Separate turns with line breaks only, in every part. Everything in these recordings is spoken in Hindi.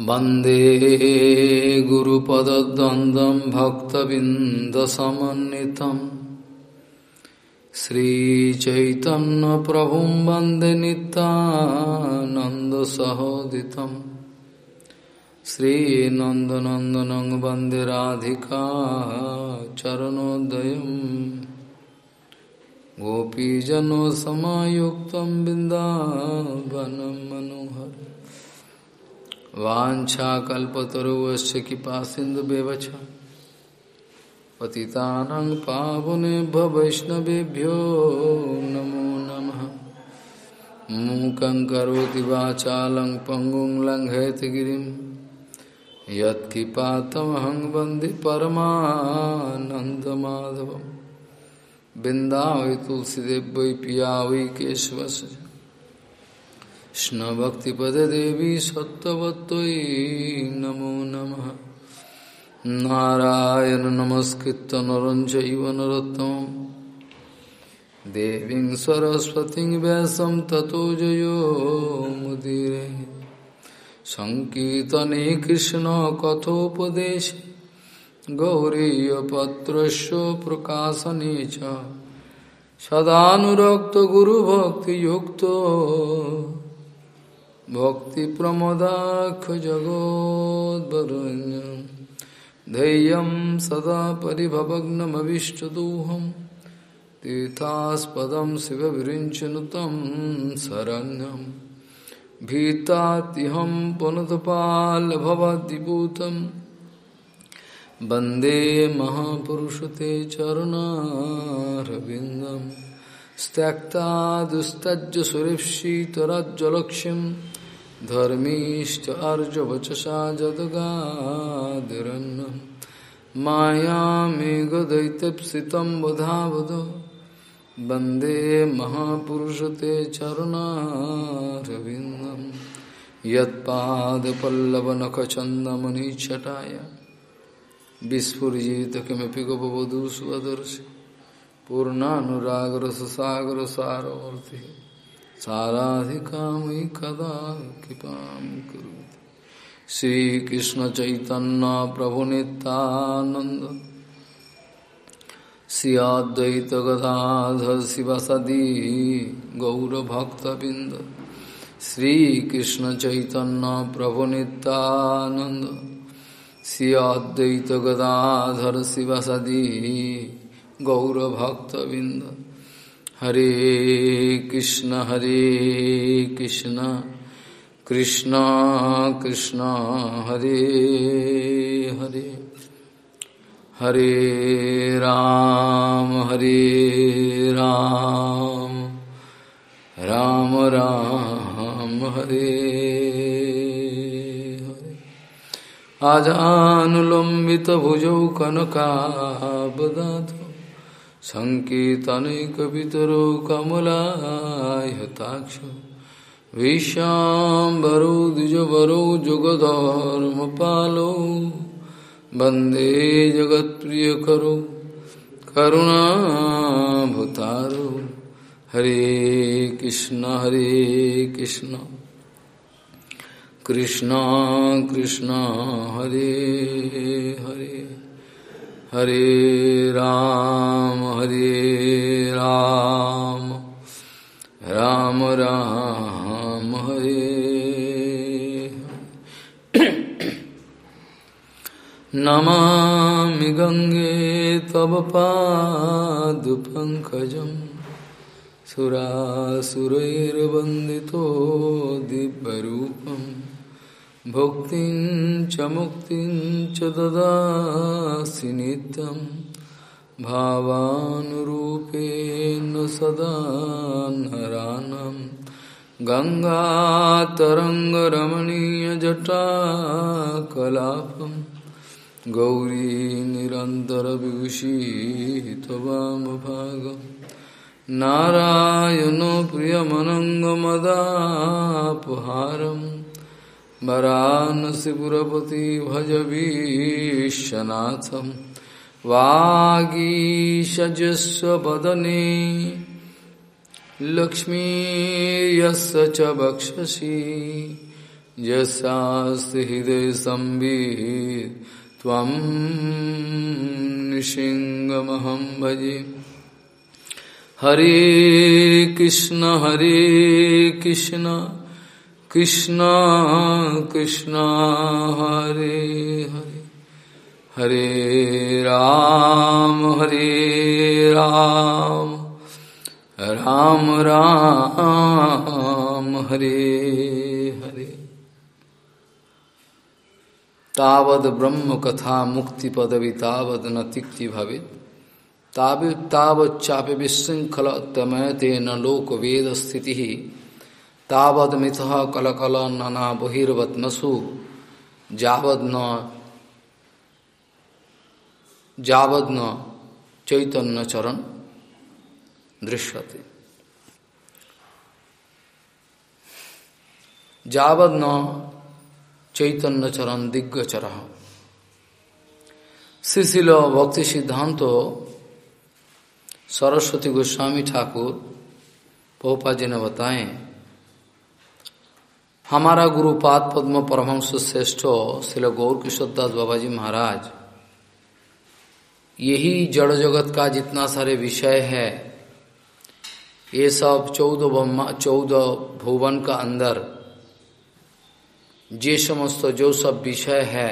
वंदे गुरुपदद्वन्द्वं भक्तबिन्दसमन्वितम्। श्रीचैतन्यप्रभुं वंदे नितानन्दसहोदितम् श्रीनन्दनन्दनं वंदे राधिका चरणोदयम्। गोपीजनसमायुक्तं बिन्दावनं मनोहर वाछाकल्पतरुवश्च कृपा सिंधु व्यवच पतितानं पावनेभ्य वैष्णवेभ्यो नमो नमः। मूकं करोति वाचालं पङ्गुं लङ्घयतगिरिं यत्किपातमहं वंदे परमानन्दमाधवं तुलसीदेव पिया वै केशवस्य। कृष्णभक्तिपददेवी सत्त्ववत्त्वयि नमो नमः। नारायण नमस्कृत्य नरं चैव नरोत्तमं देवीं सरस्वतीं व्यासं ततो जयो मुदीरे। सङ्कीर्तने कृष्णकथोपदेशे गौरीयपत्रस्य प्रकाशने च। सदानुरक्तगुरुभक्तियुक्तो। भक्तिप्रमदाक्षजगोद्वरुण्यं धैर्यं सदा परिभवग्नमविष्टदोहं। तीर्थास्पदं शिवविरिञ्चनुतं शरण्यं भीतात्यहं पुनतपाल्भवद्विभूतं वंदे महापुरुषते चरुणारविन्दं त्यक्ता दुस्तज्ज धर्मीष्ट अर्जवचसा जदगादिरन्नं मायामेघदैत्यप्सितं वधावद। वंदे महापुरुषते चरुणारविन्दं यत्पादपल्लवनखचन्दमनिच्छटाय। विस्फुरिजित किमपि गपवधू स्वदर्शि पूर्णानुरागरससागरसारमूर्तिः साराधिकामयि कदा कृपा गदाधर शिव सदी गौरभक्तबिंद शिवसदी गौरभक्तबिन्द गदाधर शिव सदी शिवसदी गौरभक्तबिन्द हरे कृष्ण हरे कृष्ण कृष्ण कृष्ण, हरे हरे। हरे राम हरे राम राम राम, हरे हरे। आजानुलम्बित भुजौ कनकाबदातु सङ्कीर्तनैकपितरो कमलायताक्ष विश्याम्बरो द्विजवरो, जुगधर्मपालो। वंदे जगत्प्रियकरो, करुणाभुतारो। हरे कृष्ण हरे कृष्ण। कृष्ण कृष्ण, हरे हरे। हरे राम हरे राम। राम राम हरे। नमामि गंगे तव पादपङ्कजं सुरासुरैर्वन्दितो दिव्यरूपम्। भुक्तिं च मुक्तिं च ददासि नित्यं। भावानुरूपेण सदा नरानं। गङ्गातरङ्गरमणीयजटाकलापं। गौरी निरन्तरविभूषितवामभागं। नारायणो प्रियमनङ्गमदापहारम्। वरानसीपुरपति भज विश्वनाथं वागीषजस्व वदने लक्ष्मी च वक्षसि यस्यास्ति हृदय त्वं निशिङ्गमहं भजे हरे कृष्ण हरे कृष्ण कृष्ण कृष्ण, हरे हरे। हरे राम हरे राम। राम राम, हरे हरे। तावद ब्रह्म कथा मुक्ति पदवी तावद न तिक्ति भवे तावच्चापि विशृंखल तमयते न लोक वेद स्थिति तावद मिथ कलकल नना बहिर्वत नसु जावद न जावद न चैतन्य चरण दृश्यते। जावद न चैतन्य चरण दिग्गचर शिशिल भक्ति सिद्धांत सरस्वती गोस्वामी ठाकुर पोपा जी ने बताए हमारा गुरुपाद पद्म परमहंस श्रेष्ठ शिल गौर किशोर दास बाबा जी महाराज, यही जड़ जगत का जितना सारे विषय है, ये सब चौदह ब्रह्मा, चौदह भुवन का अंदर, जे समस्त जो सब विषय है,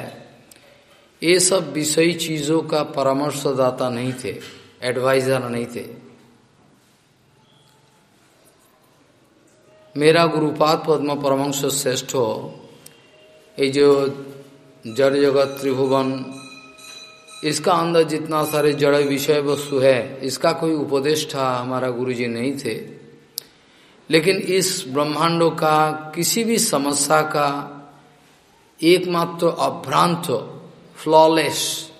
ये सब विषयी चीज़ों का परामर्शदाता नहीं थे एडवाइजर नहीं थे। मेरा गुरुपाद पद्म परमंश श्रेष्ठ। ये जो जड़ जगत त्रिभुवन, इसका अंदर जितना सारे जड़ विषय वस्तु है, इसका कोई उपदेष्टा हमारा गुरुजी नहीं थे। लेकिन इस ब्रह्मांडों का, किसी भी समस्या का एकमात्र अभ्रांत फ्लॉलेस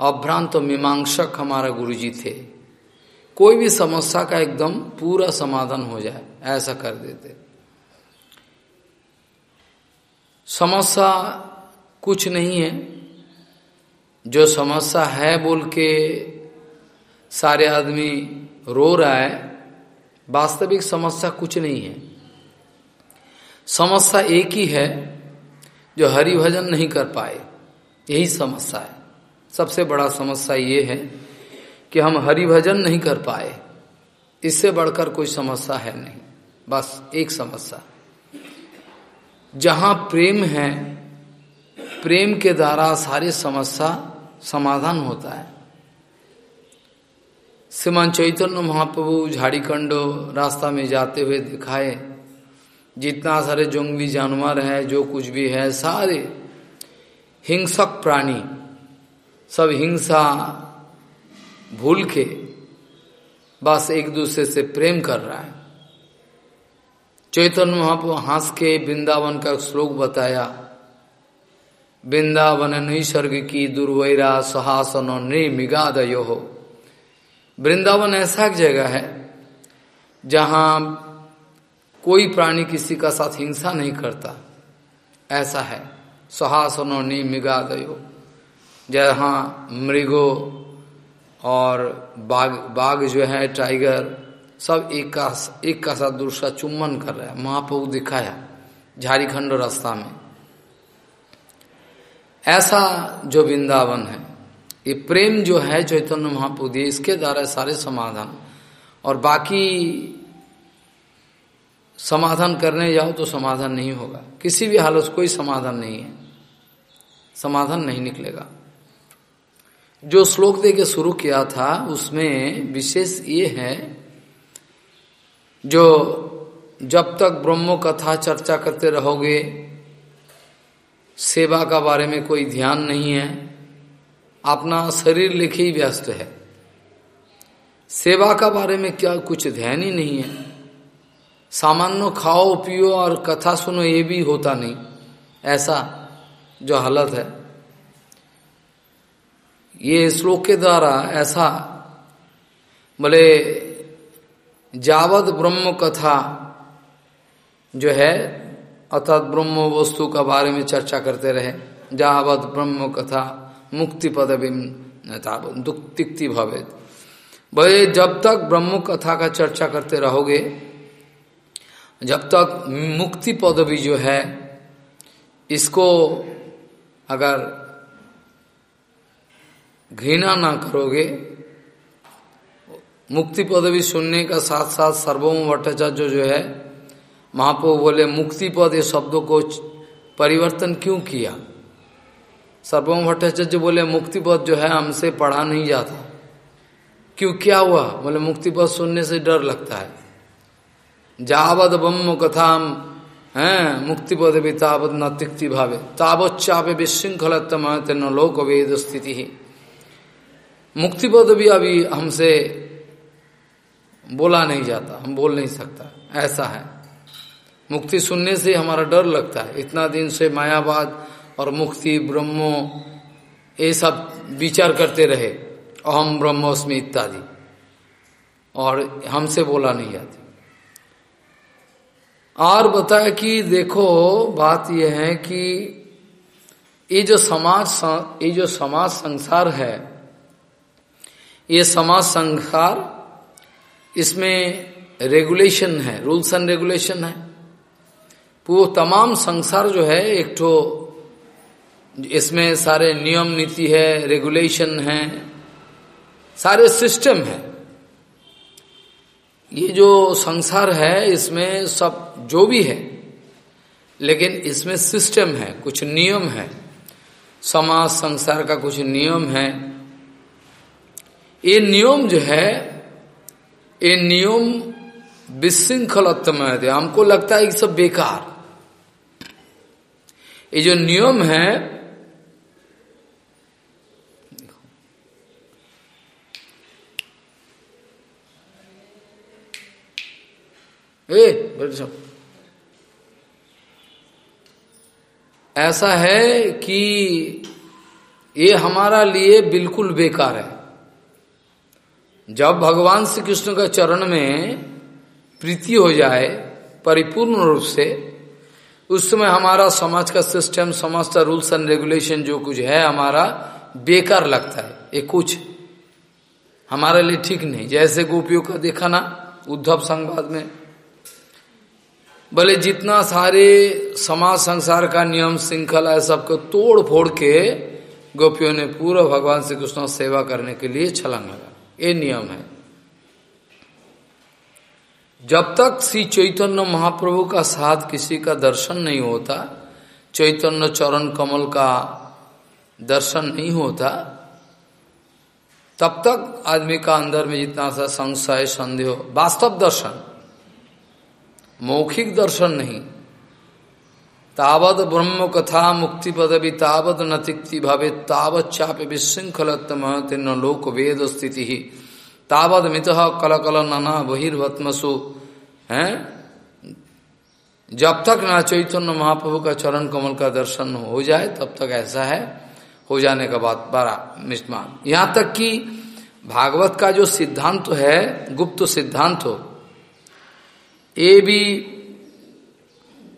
अभ्रांत मीमांसक हमारा गुरुजी थे। कोई भी समस्या का एकदम पूरा समाधान हो जाए, ऐसा कर देते। समस्या कुछ नहीं है। जो समस्या है बोल के सारे आदमी रो रहा है, वास्तविक समस्या कुछ नहीं है। समस्या एक ही है जो हरि भजन नहीं कर पाए। यही समस्या है। सबसे बड़ा समस्या ये है कि हम हरि भजन नहीं कर पाए। इससे बढ़कर कोई समस्या है नहीं। बस एक समस्या। जहाँ प्रेम है, प्रेम के द्वारा सारे समस्या समाधान होता है। श्रीमान चैतन्य महाप्रभु झाड़ीखंड रास्ता में जाते हुए दिखाए, जितना सारे जंगली जानवर है, जो कुछ भी है, सारे हिंसक प्राणी, सब हिंसा भूल के बस एक दूसरे से प्रेम कर रहा है। चैतन्य महाप्रभु हंस के वृंदावन का श्लोक बताया, वृंदावन निसर्ग की दुर्वैरा सहासन निर्मिगादयो हो वृंदावन ऐसा एक जगह है जहाँ कोई प्राणी किसी का साथ हिंसा नहीं करता। ऐसा है, सहासन निर्मिगादयो जहाँ मृगो और बाघ बाघ जो है टाइगर सब एक का एक का साथ दूसरा चुम्बन कर रहा है। महाप्रभु दिखाया, झारखंड रास्ता में। ऐसा जो वृंदावन है, ये प्रेम जो है, चैतन्य महाप्रभु इसके द्वारा सारे समाधान। और बाकी समाधान करने जाओ तो समाधान नहीं होगा। किसी भी हालत कोई समाधान नहीं है। समाधान नहीं निकलेगा। जो श्लोक दे के शुरू किया था, उसमें विशेष ये है, जो जब तक ब्रह्मो कथा चर्चा करते रहोगे, सेवा का बारे में कोई ध्यान नहीं है, अपना शरीर लेके ही व्यस्त है। सेवा का बारे में क्या कुछ ध्यान ही नहीं है। सामान्य खाओ, पियो और कथा सुनो, ये भी होता नहीं। ऐसा जो हालत है। ये श्लोक के द्वारा ऐसा बोले जावत ब्रह्म कथा जो है, अर्थात ब्रह्म वस्तु का बारे में चर्चा करते रहे। जावत ब्रह्म कथा, मुक्ति पदवी तिक्ति भवे भाई जब तक ब्रह्म कथा का चर्चा करते रहोगे, जब तक मुक्ति पदवी जो है, इसको अगर घृणा ना करोगे। मुक्ति पदवी सुनने का साथ साथ सर्वम भट्टाचार्य जो है, महापो बोले, मुक्ति पद ये शब्दों को परिवर्तन क्यों किया? सर्वम भट्टाचार्य बोले, मुक्ति पद जो है हमसे पढ़ा नहीं जाता। क्यों, क्या हुआ? बोले, मुक्ति पद सुनने से डर लगता है। जावद ब्रह्म कथा है, मुक्ति पद भी तावत न तिक्ति भावे। तावत चापे विशृंखल न लोक वेद स्थिति मुक्ति पद भी अभी हमसे बोला नहीं जाता, हम बोल नहीं सकता। ऐसा है। मुक्ति सुनने से हमारा डर लगता है। इतना दिन से मायावाद और मुक्ति, ब्रह्मो, ये सब विचार करते रहे। अहम ब्रह्मोस्मि इत्यादि। और हमसे बोला नहीं जाती। और बताया कि देखो, बात यह है कि ये जो समाज, ये जो समाज संसार है ये समाज संसार इसमें रेगुलेशन है रूल्स एंड रेगुलेशन है। वो तमाम संसार जो है, एक तो इसमें सारे नियम नीति है रेगुलेशन है, सारे सिस्टम है। ये जो संसार है, इसमें सब जो भी है, लेकिन इसमें सिस्टम है, कुछ नियम है। समाज संसार का कुछ नियम है। ये नियम जो है, ये नियम विशृंखलत्म है। हमको लगता है कि सब बेकार। ये जो नियम है ए ऐसा है कि ये हमारा लिए बिल्कुल बेकार है। जब भगवान श्री कृष्ण का चरण में प्रीति हो जाए, परिपूर्ण रूप से, उस समय हमारा समाज का सिस्टम समाज का रूल्स एंड रेगुलेशन जो कुछ है, हमारा बेकार लगता है। ये कुछ हमारे लिए ठीक नहीं। जैसे गोपियों का देखा ना, उद्धव संवाद में भले जितना सारे समाज, संसार का नियम, श्रृंखला है सबको तोड़ फोड़ के गोपियों ने पूरा भगवान श्री कृष्ण सेवा करने के लिए छलंग लगा। ये नियम है। जब तक श्री चैतन्य महाप्रभु का साथ किसी का दर्शन नहीं होता, चैतन्य चरण कमल का दर्शन नहीं होता, तब तक आदमी का अंदर में जितना सा संशय, संदेह, वास्तव दर्शन, मौखिक दर्शन नहीं तावत ब्रह्म कथा मुक्ति पदवी तावत न तिक्ति भावे तावत चाप विशृंखलतम न लोक वेद स्थिति। ही तावत मित कल कल नाना बहिर्वत्मसु, है? जब तक ना चैतन्य महाप्रभु का चरण कमल का दर्शन हो जाए, तब तक ऐसा है, हो जाने का बात बारा मिष्मान यहाँ तक कि भागवत का जो सिद्धांत है, गुप्त सिद्धांत हो, ये भी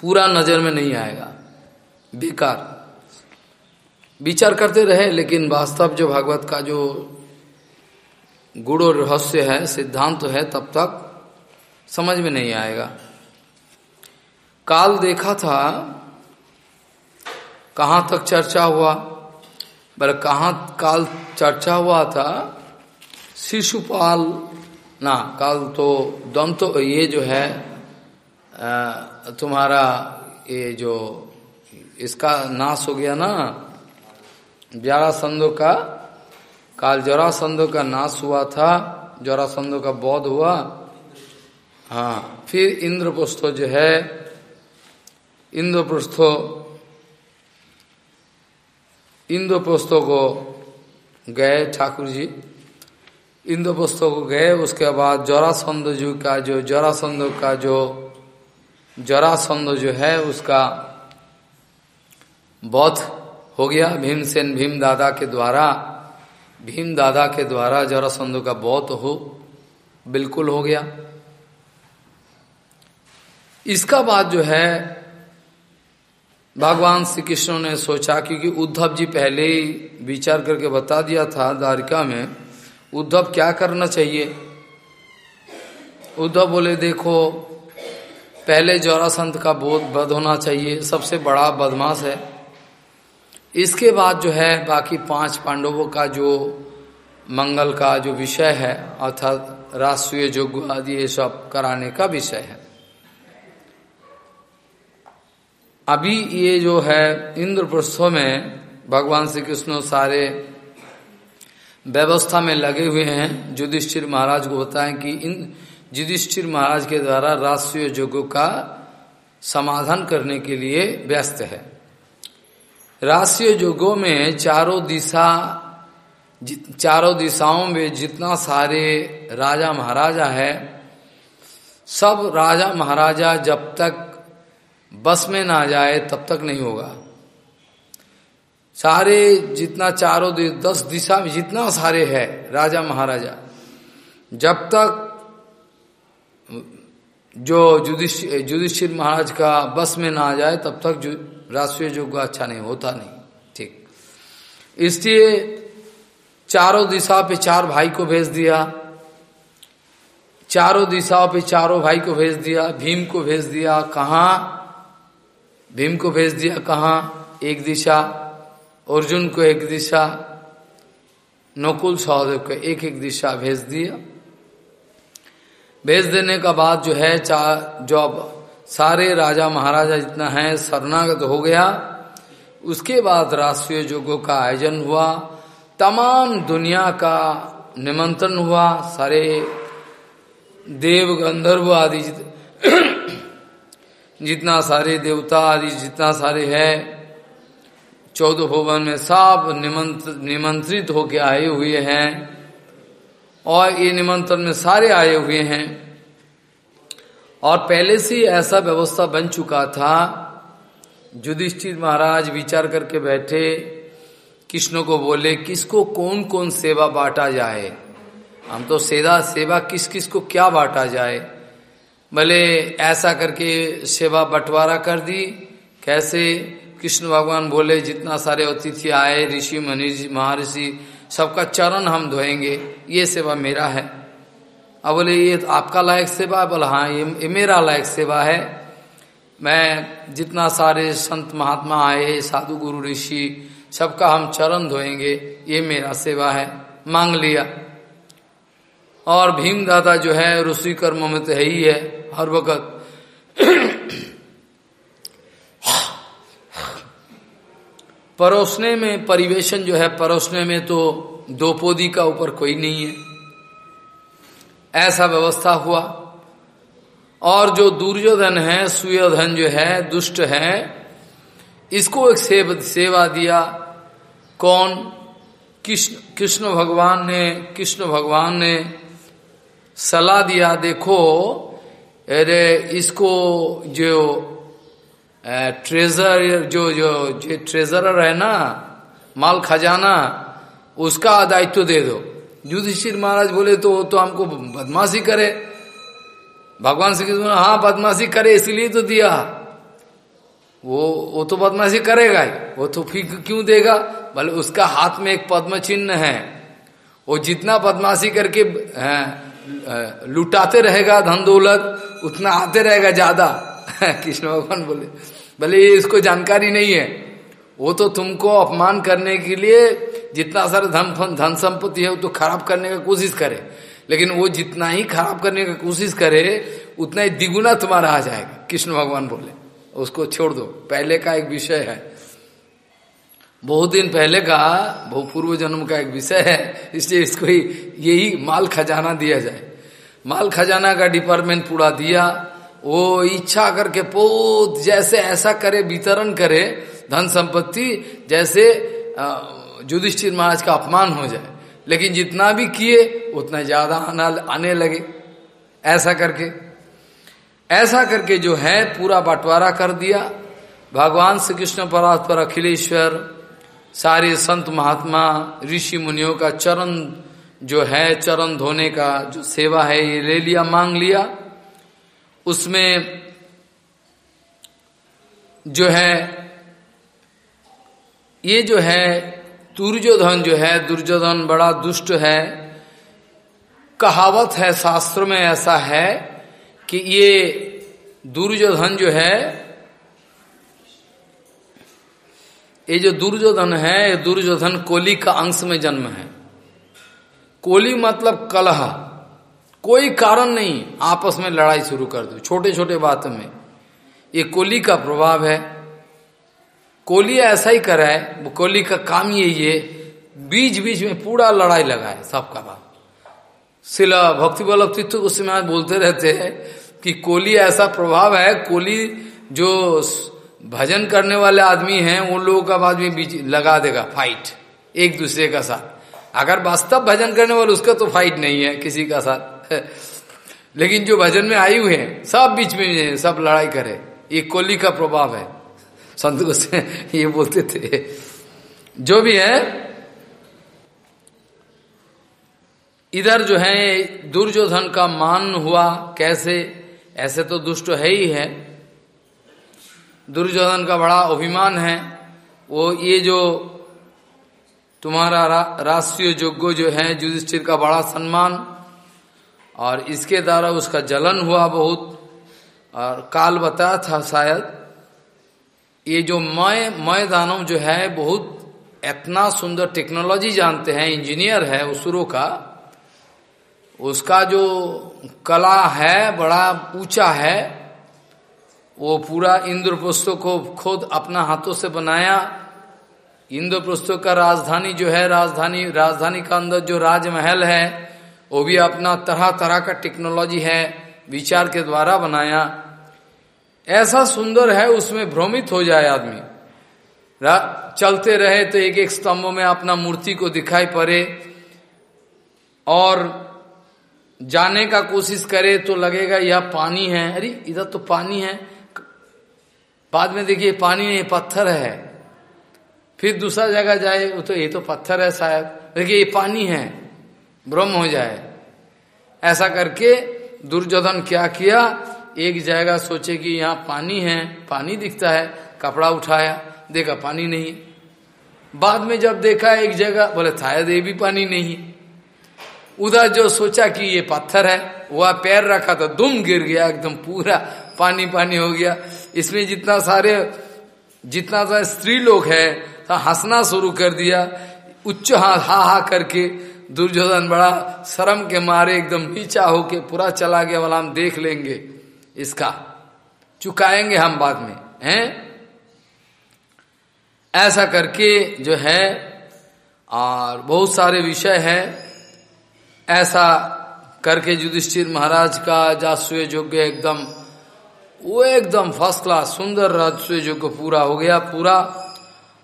पूरा नज़र में नहीं आएगा। बेकार। विचार करते रहे, लेकिन वास्तव जो भागवत का जो गुड़ और रहस्य है, सिद्धांत तो है, तब तक समझ में नहीं आएगा। काल देखा था, कहाँ तक चर्चा हुआ? पर कहा काल चर्चा हुआ था? शिशुपाल, ना, काल तो दंत ये जो है तुम्हारा ये जो इसका नाश हो गया ना संदो का काल जरासंधो का नाश हुआ था जरासंधो का बौद्ध हुआ। हाँ फिर इंद्रप्रस्थो जो है, इंद्रप्रस्थो इंद्रप्रस्थो को गए ठाकुर जी। इंद्रप्रस्थो को गए, उसके बाद जरासंध जी का जो जरासंध का जो जरासंध जो है उसका बौद्ध हो गया। भीमसेन भीम दादा के द्वारा भीम दादा के द्वारा जरासंध का बहुत हो, बिल्कुल हो गया। इसका बाद जो है, भगवान श्री कृष्ण ने सोचा क्योंकि उद्धव जी पहले ही विचार करके बता दिया था द्वारिका में, उद्धव क्या करना चाहिए? उद्धव बोले, देखो पहले जौरासंत का बोध बध होना चाहिए, सबसे बड़ा बदमाश है। इसके बाद जो है, बाकी पाँच पांडवों का जो मंगल का जो विषय है, अर्थात राष्ट्रीय योग आदि ये सब कराने का विषय है। अभी ये जो है, इंद्रप्रस्थों में भगवान श्री कृष्ण सारे व्यवस्था में लगे हुए हैं। युधिष्ठिर महाराज को बताएँ कि इन युधिष्ठिर महाराज के द्वारा राष्ट्रीय योगों का समाधान करने के लिए व्यस्त है। राष्ट्रीय योगों में चारों दिशा चारों दिशाओं में जितना सारे राजा महाराजा है, सब राजा महाराजा जब तक बस में ना जाए तब तक नहीं होगा। सारे जितना चारों दस दिशा में जितना सारे है राजा महाराजा, जब तक जो युधिष्ठिर महाराज का बस में ना आ जाए, तब तक राष्ट्रीय योग अच्छा नहीं, होता नहीं, ठीक। इसलिए चारों दिशा पे चार भाई को भेज दिया, चारों दिशाओं पे चारों भाई को भेज दिया, भीम को भेज दिया, कहा? भीम को भेज दिया कहा? एक दिशा, अर्जुन को एक दिशा, नकुल सहदेव को एक एक दिशा भेज दिया। भेज देने का बाद जो है चार जो अब सारे राजा महाराजा जितना है, शरणागत हो गया। उसके बाद राष्ट्रीय योगों का आयोजन हुआ। तमाम दुनिया का निमंत्रण हुआ। सारे देव गंधर्व आदि जितना सारे देवता आदि जितना सारे है, चौदह भवन में सब निमंत्रित होके आए हुए हैं। और ये निमंत्रण में सारे आए हुए हैं। और पहले से ऐसा व्यवस्था बन चुका था, युधिष्ठिर महाराज विचार करके बैठे, कृष्ण को बोले, किसको कौन कौन सेवा बांटा जाए? हम तो सेवा सेवा किस किस को क्या बांटा जाए? भले ऐसा करके सेवा बंटवारा कर दी, कैसे? कृष्ण भगवान बोले, जितना सारे अतिथि आए, ऋषि मनी महर्षि सबका चरण हम धोएँगे ये सेवा मेरा है। अब बोले ये तो आपका लायक सेवा है? बोला हाँ ये, ये मेरा लायक सेवा है। मैं जितना सारे संत महात्मा आए साधु गुरु ऋषि सबका हम चरण धोएँगे ये मेरा सेवा है। मांग लिया। और भीम दादा जो है ऋषि कर्म में तो है ही है हर वक्त। परोसने में परिवेशन जो है परोसने में तो दो पोदी का ऊपर कोई नहीं है। ऐसा व्यवस्था हुआ। और जो दुर्योधन है सुयोधन जो है दुष्ट है इसको एक सेव, सेवा दिया। कौन? कृष्ण कृष्ण भगवान ने कृष्ण भगवान ने सलाह दिया देखो अरे इसको जो ट्रेजर जो जो जो ट्रेजरर है ना, माल खजाना, उसका दायित्व दे दो। युधिष्ठिर महाराज बोले तो तो हमको बदमाशी करे। भगवान श्री कृष्ण हाँ बदमाशी करे, इसलिए तो दिया। वो वो तो बदमाशी करेगा ही। वो तो फिर क्यों देगा? बोले, उसका हाथ में एक पद्म चिन्ह है। वो जितना बदमाशी करके लुटाते रहेगा धन दौलत, उतना आते रहेगा ज़्यादा। कृष्ण भगवान बोले भले इसको जानकारी नहीं है। वो तो तुमको अपमान करने के लिए जितना सारा धन धन संपत्ति है वो तो खराब करने का कोशिश करे। लेकिन वो जितना ही खराब करने की कोशिश करे, उतना ही द्विगुना तुम्हारा आ जाएगा। कृष्ण भगवान बोले, उसको छोड़ दो। पहले का एक विषय है। बहुत दिन पहले का बहुत पूर्व जन्म का एक विषय है, इसलिए इसको यही माल खजाना दिया जाए। माल खजाना का डिपार्टमेंट पूरा दिया। वो इच्छा करके पोत जैसे ऐसा करे, वितरण करे, धन संपत्ति, जैसे युधिष्ठिर महाराज का अपमान हो जाए। लेकिन जितना भी किए, उतना ज़्यादा आना आने लगे। ऐसा करके। ऐसा करके जो है, पूरा बंटवारा कर दिया। भगवान श्री कृष्ण परात्पर अखिलेश्वर, सारे संत महात्मा, ऋषि मुनियों का चरण जो है, चरण धोने का जो सेवा है, ये ले लिया, मांग लिया। उसमें जो है, ये जो है, दुर्योधन जो है, दुर्योधन बड़ा दुष्ट है। कहावत है, शास्त्र में ऐसा है कि ये दुर्योधन जो है, ये जो दुर्योधन है, ये दुर्योधन कोली का अंश में जन्म है। कोली मतलब कलह। कोई कारण नहीं, आपस में लड़ाई शुरू कर दो। छोटे छोटे बातों में। ये कोली का प्रभाव है। कोली ऐसा ही करा है, वो कोली का काम ये ये बीच बीच में पूरा लड़ाई लगाए, सबका बात शिला भक्ति बल्लभ तीर्थ उस समय बोलते रहते हैं कि कोली ऐसा प्रभाव है कोली जो भजन करने वाले आदमी हैं, उन लोगों का बाद में बीच लगा देगा फाइट एक दूसरे का साथ। अगर वास्तव भजन करने वाले, उसका तो फाइट नहीं है किसी का साथ। लेकिन जो भजन में हुए हैं सब बीच में सब लड़ाई करे। ये कोली का प्रभाव है। संत ये बोलते थे। जो भी है इधर जो है दुर्योधन का मान हुआ कैसे? ऐसे तो दुष्ट है ही है। दुर्योधन का बड़ा अभिमान है। वो ये जो तुम्हारा रा, राष्ट्रीय जोग्य जो है युधिष्ठिर का बड़ा सम्मान और इसके द्वारा उसका जलन हुआ बहुत। और काल बताया था शायद, ये जो मय मय दानव जो है, बहुत इतना सुंदर टेक्नोलॉजी जानते हैं इंजीनियर है उसुरों का। उसका जो कला है, बड़ा ऊँचा है, वो पूरा इंद्रप्रस्थों को खुद अपना हाथों से बनाया। इंद्रप्रस्थों का राजधानी जो है, राजधानी राजधानी का अंदर जो राजमहल है वो भी अपना तरह तरह का टेक्नोलॉजी है, विचार के द्वारा बनाया। ऐसा सुंदर है, उसमें भ्रमित हो जाए आदमी। चलते रहे तो एक एक स्तंभों में अपना मूर्ति को दिखाई पड़े। और जाने का कोशिश करे तो लगेगा, यह पानी है। अरे, इधर तो पानी है। बाद में देखिए, पानी नहीं, पत्थर है। फिर दूसरा जगह जाए तो ये तो पत्थर है शायद। देखिए, ये पानी है। ब्रह्म हो जाए। ऐसा करके दुर्योधन क्या किया? एक जगह सोचे कि यहाँ पानी है, पानी दिखता है, कपड़ा उठाया, देखा पानी नहीं। बाद में जब देखा एक जगह, बोले शायद ये भी पानी नहीं। उधर जो सोचा कि ये पत्थर है, वह पैर रखा था दुम गिर गया, एकदम पूरा पानी पानी हो गया। इसमें जितना सारे जितना सारे स्त्री लोग है तो हंसना शुरू कर दिया, उच्च हा हा करके। दुर्योधन बड़ा शर्म के मारे एकदम नीचा होके पूरा चला गया वाला हम देख लेंगे इसका। चुकाएँगे हम बाद में, हैं? ऐसा करके जो है, और बहुत सारे विषय है, ऐसा करके युधिष्ठिर महाराज का जासुय योग्य एकदम, वो एकदम फ़र्स्ट क्लास सुंदर राजस्व योग्य पूरा हो गया पूरा,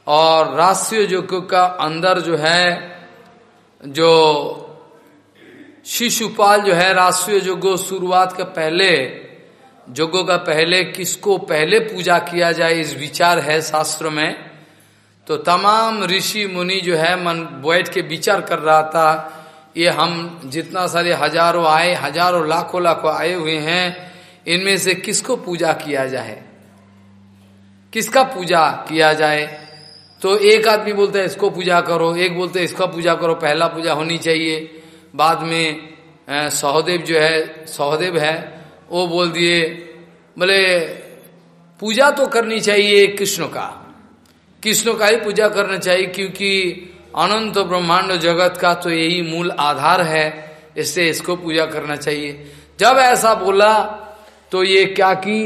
और राष्ट्रीय योग्य का अंदर जो है जो शिशुपाल जो है, राष्ट्रीय योग्य शुरुआत के पहले योगों का पहले, किसको पहले पूजा किया जाए, इस विचार है शास्त्र में। तो तमाम ऋषि मुनि जो है, मन बैठ के विचार कर रहा था, ये हम जितना सारे हज़ारों आए, हज़ारों लाखों लाखों आए हुए हैं, इनमें से किसको पूजा किया जाए? किसका पूजा किया जाए? तो एक आदमी बोलता है, इसको पूजा करो। एक बोलते हैं, इसका पूजा करो, पहला पूजा होनी चाहिए। बाद में सहदेव जो है, सहदेव है, वो बोल दिए, बोले, पूजा तो करनी चाहिए कृष्ण का। कृष्ण का ही पूजा करना चाहिए, क्योंकि अनंत ब्रह्मांड जगत का तो यही मूल आधार है, इससे इसको पूजा करना चाहिए। जब ऐसा बोला तो ये क्या की?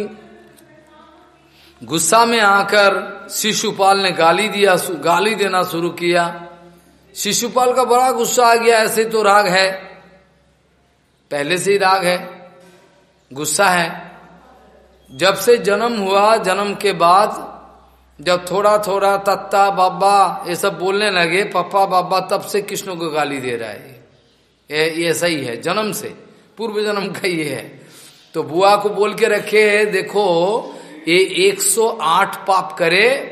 गुस्सा में आकर शिशुपाल ने गाली दिया गाली देना शुरू किया। शिशुपाल का बड़ा गुस्सा आ गया, ऐसे तो राग है। पहले से ही राग है। गुस्सा है। जब से जन्म हुआ, जन्म के बाद जब थोड़ा थोड़ा तत्ता, बाबा, ये सब बोलने लगे, पापा, बाबा, तब से कृष्ण को गाली दे रहा है। ये ये सही है। जन्म से, पूर्व जन्म का ये है। तो बुआ को बोल के रखे है देखो ये 108 पाप करे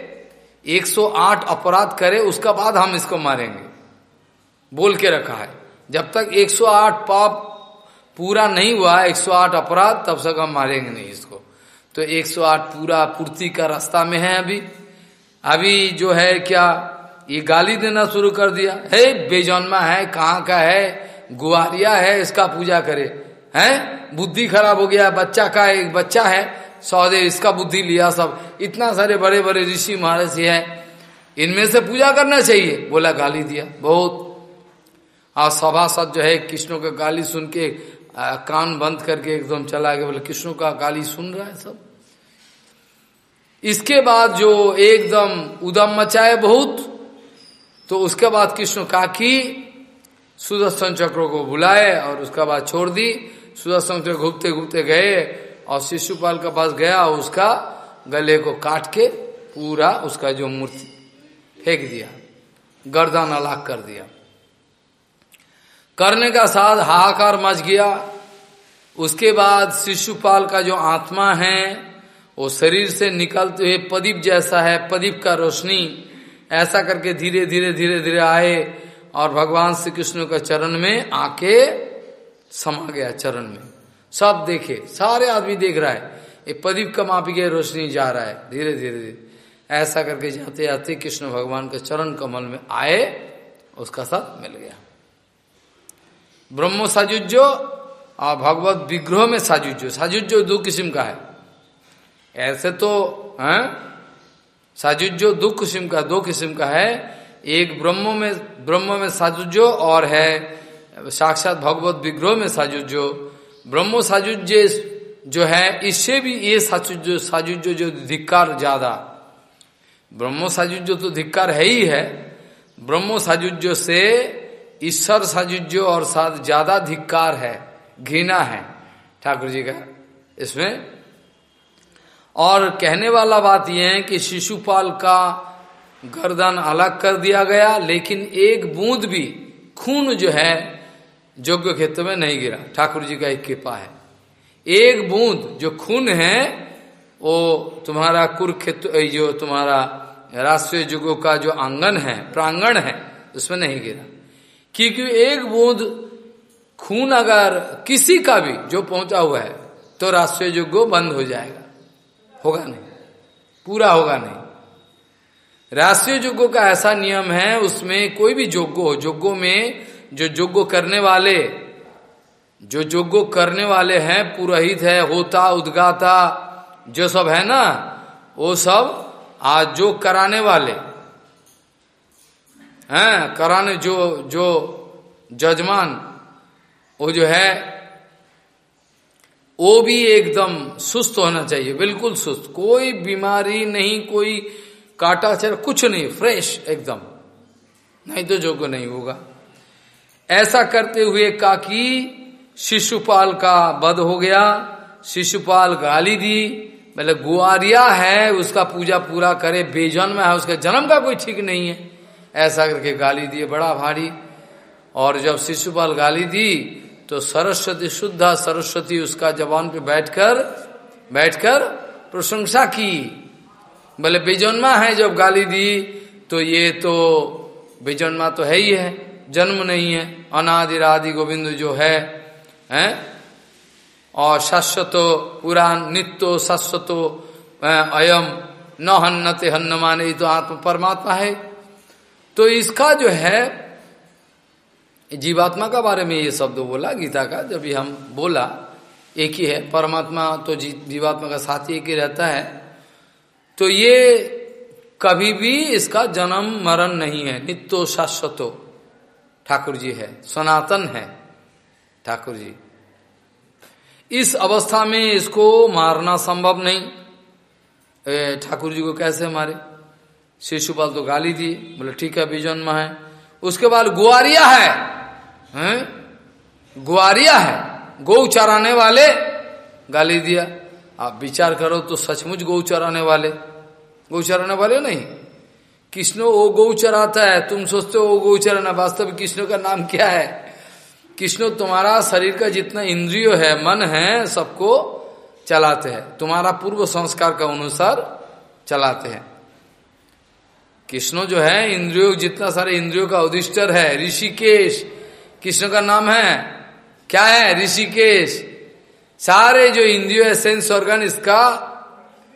108 अपराध करे, उसका बाद हम इसको मारेंगे। बोल के रखा है। जब तक 108 पाप पूरा नहीं हुआ 108 अपराध, तब तक हम मारेंगे नहीं इसको। तो 108 पूरा पूर्ति का रास्ता में है अभी। अभी जो है क्या, ये गाली देना शुरू कर दिया। हे, बेजन्मा है, कहाँ का है? गुआरिया है, इसका पूजा करे। हैं? बुद्धि खराब हो गया, बच्चा का एक बच्चा है सहदेव इसका बुद्धि लिया सब। इतना सारे बड़े बड़े ऋषि महर्षि है। इनमें से पूजा करना चाहिए बोला गाली दिया बहुत। और सभासद जो है कृष्ण का गाली सुन के आ, कान बंद करके एकदम चला गया बोले कृष्ण का गाली सुन रहा है सब? इसके बाद जो एकदम उदम मचाए बहुत तो उसके बाद कृष्ण काकी सुदर्शन चक्र को बुलाए और उसका बाद छोड़ दी। सुदर्शन चक्र घूमते घूमते गए। और शिशुपाल के पास गया उसका गले को काट के पूरा उसका जो मूर्ति फेंक दिया, गर्दन अलग कर दिया। करने का साथ हाहाकार मच गया। उसके बाद शिशुपाल का जो आत्मा है, वो शरीर से निकलते हुए प्रदीप जैसा है, प्रदीप का रोशनी ऐसा करके धीरे धीरे धीरे धीरे आए और भगवान श्री कृष्ण का चरण में आके समा गया, चरण में। सब देखे, सारे आदमी देख रहा है। ये प्रदीप का मापी के रोशनी जा रहा है, धीरे धीरे धीरे। ऐसा करके जाते जाते कृष्ण भगवान के चरण कमल में आए, उसका साथ मिल गया। ब्रह्म साजुज्यो और भगवत विग्रह में साजुज्यो। साजुज्यो दो किस्म का है। ऐसे तो है? साजुज्यो दो किस्म का, दो किस्म का है। एक ब्रह्म में ब्रह्म में साजुज्यो और है, साक्षात भगवत विग्रह में साजुज्यो। ब्रह्म साजुज्य जो है, इससे भी ये साजुज्यो साजुज्यो जो धिक्कार ज़्यादा। ब्रह्मो साजुज्यो तो धिक्कार है ही है। ब्रह्मो साजुज्यो से ईश्वर साजुज्यो और साथ ज़्यादा धिक्कार है, घृणा है, ठाकुर जी का इसमें। और कहने वाला बात यह है कि शिशुपाल का गर्दन अलग कर दिया गया, लेकिन एक बूंद भी, खून जो है योग्य क्षेत्र में नहीं गिरा। ठाकुर जी का एक कृपा है। एक बूंद जो खून है, वो तुम्हारा कुरुक्षेत्र जो तुम्हारा राष्ट्रीय युगों का जो आँगन है, प्रांगण है, उसमें नहीं गिरा। क्योंकि एक बूंद खून अगर किसी का भी जो पहुँचा हुआ है तो राष्ट्रीय युगो बंद हो जाएगा। होगा नहीं। पूरा होगा नहीं। राष्ट्रीय योग्यों का ऐसा नियम है, उसमें कोई भी योग्य योग्यों में जो योग्य करने वाले, जो योग्य करने वाले हैं, पुरोहित है, होता, उद्गाता, जो सब है ना, वो सब आज जो कराने वाले, हैं, कराने जो जो जजमान, वो जो है, वो भी एकदम सुस्त होना चाहिए, बिल्कुल सुस्त। कोई बीमारी नहीं, कोई काटा चर कुछ नहीं, फ्रेश, एकदम। नहीं तो जो को नहीं होगा। ऐसा करते हुए काकी शिशुपाल का बध हो गया। शिशुपाल गाली दी। मतलब गुआरिया है, उसका पूजा पूरा करे, बेजन्म है, उसका जन्म का कोई ठीक नहीं है। ऐसा करके गाली दिए, बड़ा भारी। और जब शिशुपाल गाली दी तो सरस्वती, शुद्धा सरस्वती उसका जवान पे बैठकर बैठकर प्रशंसा की। बोले बेजन्मा है जब गाली दी तो ये तो बेजन्मा तो है ही है। जन्म नहीं है, अनादिरादि गोविंद जो है, हैं? और शाश्वत पुराण नित्यो शाश्वतो अयम, न हन्नते हन्न माने तो आत्म परमात्मा है। तो इसका जो है, जीवात्मा का बारे में ये शब्द बोला, गीता का, जब भी हम बोला, एक ही है, परमात्मा तो जीवात्मा का साथी एक ही रहता है। तो ये कभी भी इसका जन्म मरण नहीं है नित्यो शाश्वतो। ठाकुर जी है, सनातन है ठाकुर जी इस अवस्था में इसको मारना संभव नहीं। ठाकुर जी को कैसे मारे? शिशुपाल तो गाली दी बोले, ठीक है जन्म है। उसके बाद गुआरिया है, हैं? गुआरिया है, गौ चराने वाले, गाली दिया। आप विचार करो तो सचमुच गौ चराने वाले। गौ चराने वाले नहीं। कृष्ण ओ गौ चराता है? तुम सोचते हो गौ चराना वास्तव कृष्ण का नाम क्या है? कृष्ण तुम्हारा शरीर का जितना इंद्रियो है, मन है, सबको चलाते हैं। तुम्हारा पूर्व संस्कार का अनुसार चलाते हैं। कृष्ण जो है, इंद्रियो, जितना सारे इंद्रियों का उदिष्टर है, ऋषिकेश। कृष्ण का नाम है? क्या है? ऋषिकेश। सारे जो इंद्रियो है सेंस ऑर्गन इसका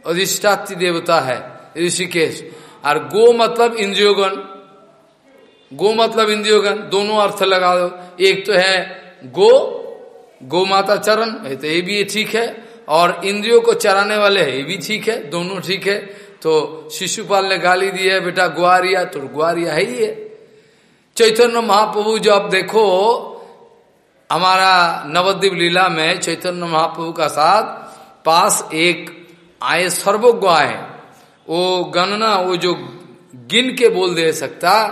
अधिष्ठाती देवता है, ऋषिकेश। और गो मतलब इंद्रियोगण। गो मतलब इंद्रियोगण, दोनों अर्थ लगा दो। एक तो है गो गो माता चरण तो ये भी ठीक है। और इंद्रियों को चराने वाले है, ये भी ठीक है, दोनों ठीक है। तो शिशुपाल ने गाली दी है, बेटा ग्वारिया तो ग्वारिया है ही है चैतन्य महाप्रभु जो आप देखो, हमारा नवद्वीप लीला में चैतन्य महाप्रभु का साथ पास एक आए सर्वज्ञ आए वो गणना, वो जो गिन के बोल दे सकता,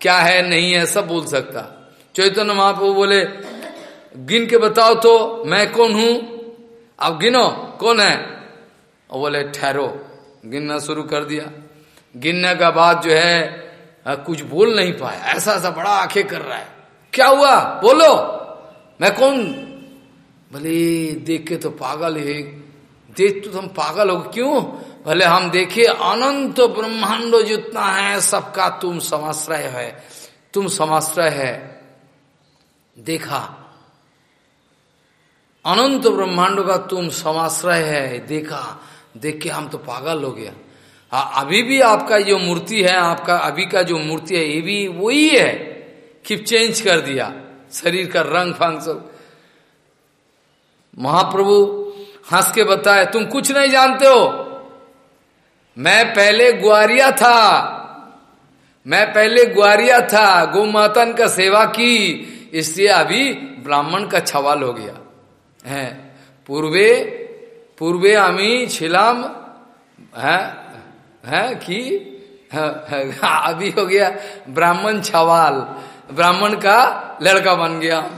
क्या है, नहीं है, सब बोल सकता। चैतन्य महाप्रभु बोले, गिन के बताओ तो मैं कौन हूँ? अब गिनो, कौन है? और बोले, ठहरो, गिनना शुरू कर दिया। गिनने का बाद जो है, कुछ बोल नहीं पाया। ऐसा ऐसा बड़ा आँखें कर रहा है। क्या हुआ? बोलो, मैं कौन? भले देख के तो पागल है। देख तो तुम पागल हो, क्यों? भले हम देखे अनंत ब्रह्मांड जितना है, सबका तुम समाश्रय है। तुम समाश्रय है। देखा। अनंत ब्रह्मांड का तुम समाश्रय है। देखा। देख के हम तो पागल हो गया। हाँ अभी भी आपका जो मूर्ति है, आपका अभी का जो मूर्ति है, ये भी वही है। कि चेंज कर दिया। शरीर का रंग फंग सब। महाप्रभु हंस के बताए, तुम कुछ नहीं जानते हो। मैं पहले ग्वारिया था। मैं पहले ग्वारिया था गौ मातन का सेवा की। इसलिए अभी ब्राह्मण का छवाल हो गया। है? पूर्वे पूर्वे अमी छिलाम, है? है कि? अभी हो गया ब्राह्मण छवाल। ब्राह्मण का लड़का बन गया।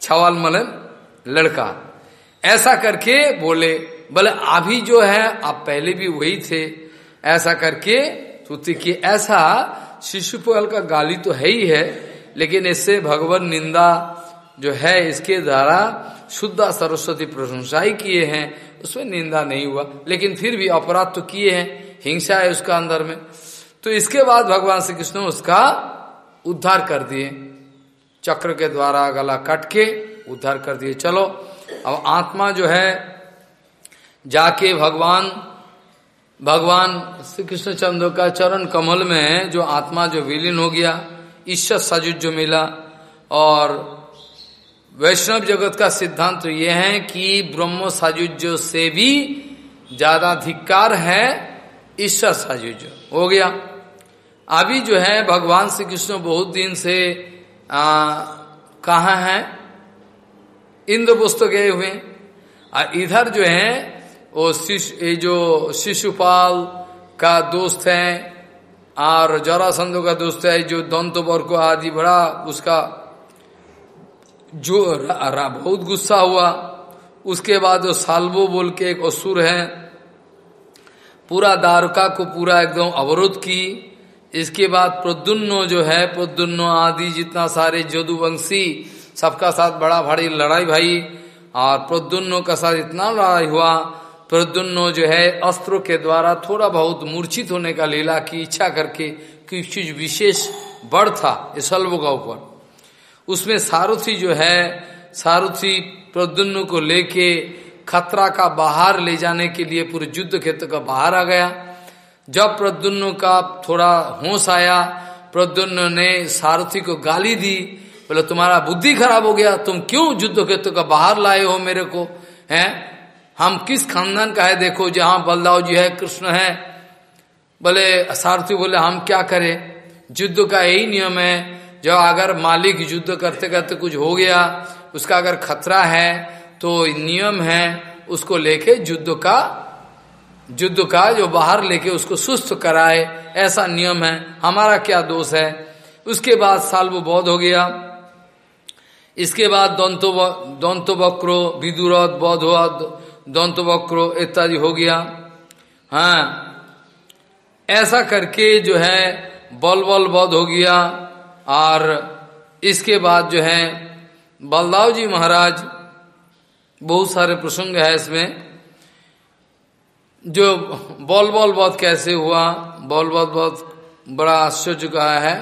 छवाल मन लड़का। ऐसा करके बोले बोले, अभी जो है, आप पहले भी वही थे। ऐसा करके तो कि ऐसा शिशुपाल का गाली तो है ही है, लेकिन इससे भगवान निंदा जो है इसके द्वारा शुद्धा सरस्वती प्रशंसा ही किए हैं, उसमें निंदा नहीं हुआ, लेकिन फिर भी अपराध तो किए हैं, हिंसा है उसका अंदर में। तो इसके बाद भगवान श्री कृष्ण उसका उद्धार कर दिए। चक्र के द्वारा गला कट के उद्धार कर दिए। चलो, अब आत्मा जो है, जाके भगवान भगवान श्री कृष्ण चंद्र का चरण कमल में जो आत्मा जो विलीन हो गया, ईश्वर सजुज मिला, और वैष्णव जगत का सिद्धांत तो यह है कि ब्रह्म साजुज से भी ज़्यादा धिक्कार है ईश्वर साजुज हो गया। अभी जो है भगवान श्री कृष्ण बहुत दिन से कहा है? इंद्रपुस्त गए हुए। और इधर जो है वो शिशु जो शिशुपाल का दोस्त है और जरासंधो का दोस्त है जो दंत वर्ग आदि बड़ा उसका जो रा, बहुत गुस्सा हुआ। उसके बाद वो साल्वो बोल के एक असुर है। पूरा दारुका को पूरा एकदम अवरोध की। इसके बाद प्रद्युन्नो जो है प्रद्युन्नो आदि जितना सारे जदुवंशी सबका साथ बड़ा भारी लड़ाई भाई और प्रद्युन्नो का साथ इतना लड़ाई हुआ प्रद्युन्नो जो है अस्त्रों के द्वारा थोड़ा बहुत मूर्छित होने का लीला की इच्छा करके कि चीज़ विशेष बढ़ था सल्व का ऊपर। उसमें सारुथी जो है, सारुथी प्रद्युन्न को लेके खतरा का बाहर ले जाने के लिए पूरे युद्ध क्षेत्र का बाहर आ गया। जब प्रद्युन्न का थोड़ा होश आया प्रद्युन्न ने सारथी को गाली दी, बोले, तुम्हारा बुद्धि खराब हो गया, तुम क्यों युद्ध क्षेत्र का बाहर लाए हो मेरे को, हैं? हम किस खानदान का है? देखो, जहाँ बलदाव जी है, कृष्ण है। बोले, सारथी बोले, हम क्या करें? युद्ध का यही नियम है। जो अगर मालिक युद्ध करते करते कुछ हो गया, उसका अगर खतरा है तो नियम है उसको लेके युद्ध का युद्ध का जो बाहर लेके उसको सुस्त कराए। ऐसा नियम है। हमारा क्या दोष है? उसके बाद साल वो बौद्ध हो गया। इसके बाद दंतो दंतो बक्रो विदुरथ बौद्ध दंतो बक्रो इत्यादि हो गया। हाँ ऐसा करके जो है बल बल बौद्ध हो गया और इसके बाद जो है, बलदाव जी महाराज, बहुत सारे प्रसंग है इसमें। जो बॉल बॉल बहुत कैसे हुआ बॉल बहुत बहुत बड़ा आश्चर्य का है।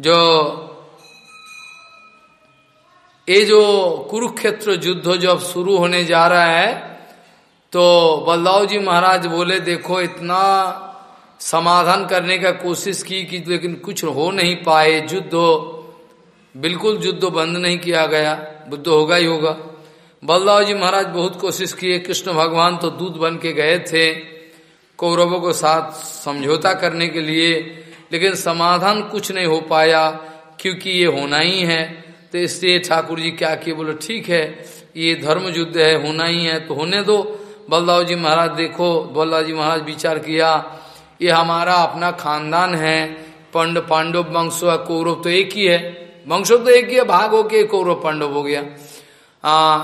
जो, ये जो कुरुक्षेत्र युद्ध जब शुरू होने जा रहा है तो बल्लाव जी महाराज बोले, देखो, इतना समाधान करने का कोशिश की कि लेकिन कुछ हो नहीं पाए, युद्ध बिल्कुल युद्ध बंद नहीं किया गया, बुद्ध होगा ही होगा। बलदाव जी महाराज बहुत कोशिश किए, कृष्ण भगवान तो दूध बन के गए थे कौरवों को साथ समझौता करने के लिए, लेकिन समाधान कुछ नहीं हो पाया, क्योंकि ये होना ही है। तो इसलिए ठाकुर जी क्या किए, बोले, ठीक है, ये धर्म युद्ध है, होना ही है तो होने दो। बलदाव जी महाराज देखो बलदाव जी महाराज विचार किया ये हमारा अपना खानदान है। पंड पांडव वंश कौरव तो एक ही है। वंशो तो एक ही है भाग होके कौरव पांडव हो गया। आ,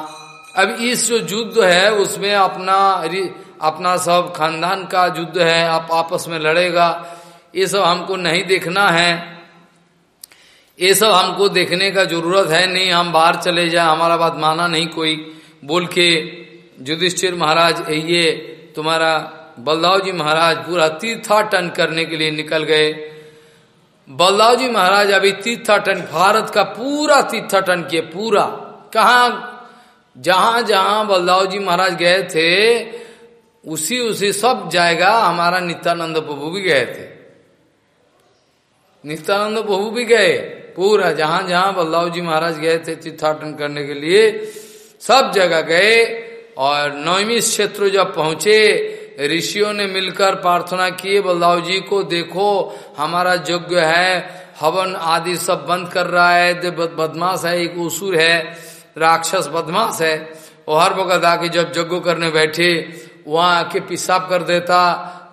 अब इस जो युद्ध है उसमें अपना अपना सब खानदान का युद्ध है आप आपस में लड़ेगा। ये सब हमको नहीं देखना है। ये सब हमको देखने का ज़रूरत है नहीं हम बाहर चले जाए हमारा बात माना नहीं कोई। बोल के युधिष्ठिर महाराज ये तुम्हारा बलदाव जी महाराज पूरा तीर्थाटन करने के लिए निकल गए। बलदाव जी महाराज अभी तीर्थाटन, भारत का पूरा तीर्थाटन किए, पूरा। कहा, जहाँ जहाँ बलदाव जी महाराज गए थे, उसी उसी सब जाएगा, हमारा नित्यानंद प्रभु भी गए थे। नित्यानंद प्रभु भी गए, पूरा। जहाँ जहाँ बल्लाव जी महाराज गए थे तीर्थाटन करने के लिए, सब जगह गए। और नौमी क्षेत्र जब पहुँचे, ऋषियों ने मिलकर प्रार्थना किए बल्लाव जी को देखो, हमारा यज्ञ है, हवन आदि सब बंद कर रहा है बदमाश है, एक उसूर है, राक्षस बदमाश है। वो हर वक्त आके जब यज्ञ करने बैठे, वहाँ आके पिसाब कर देता,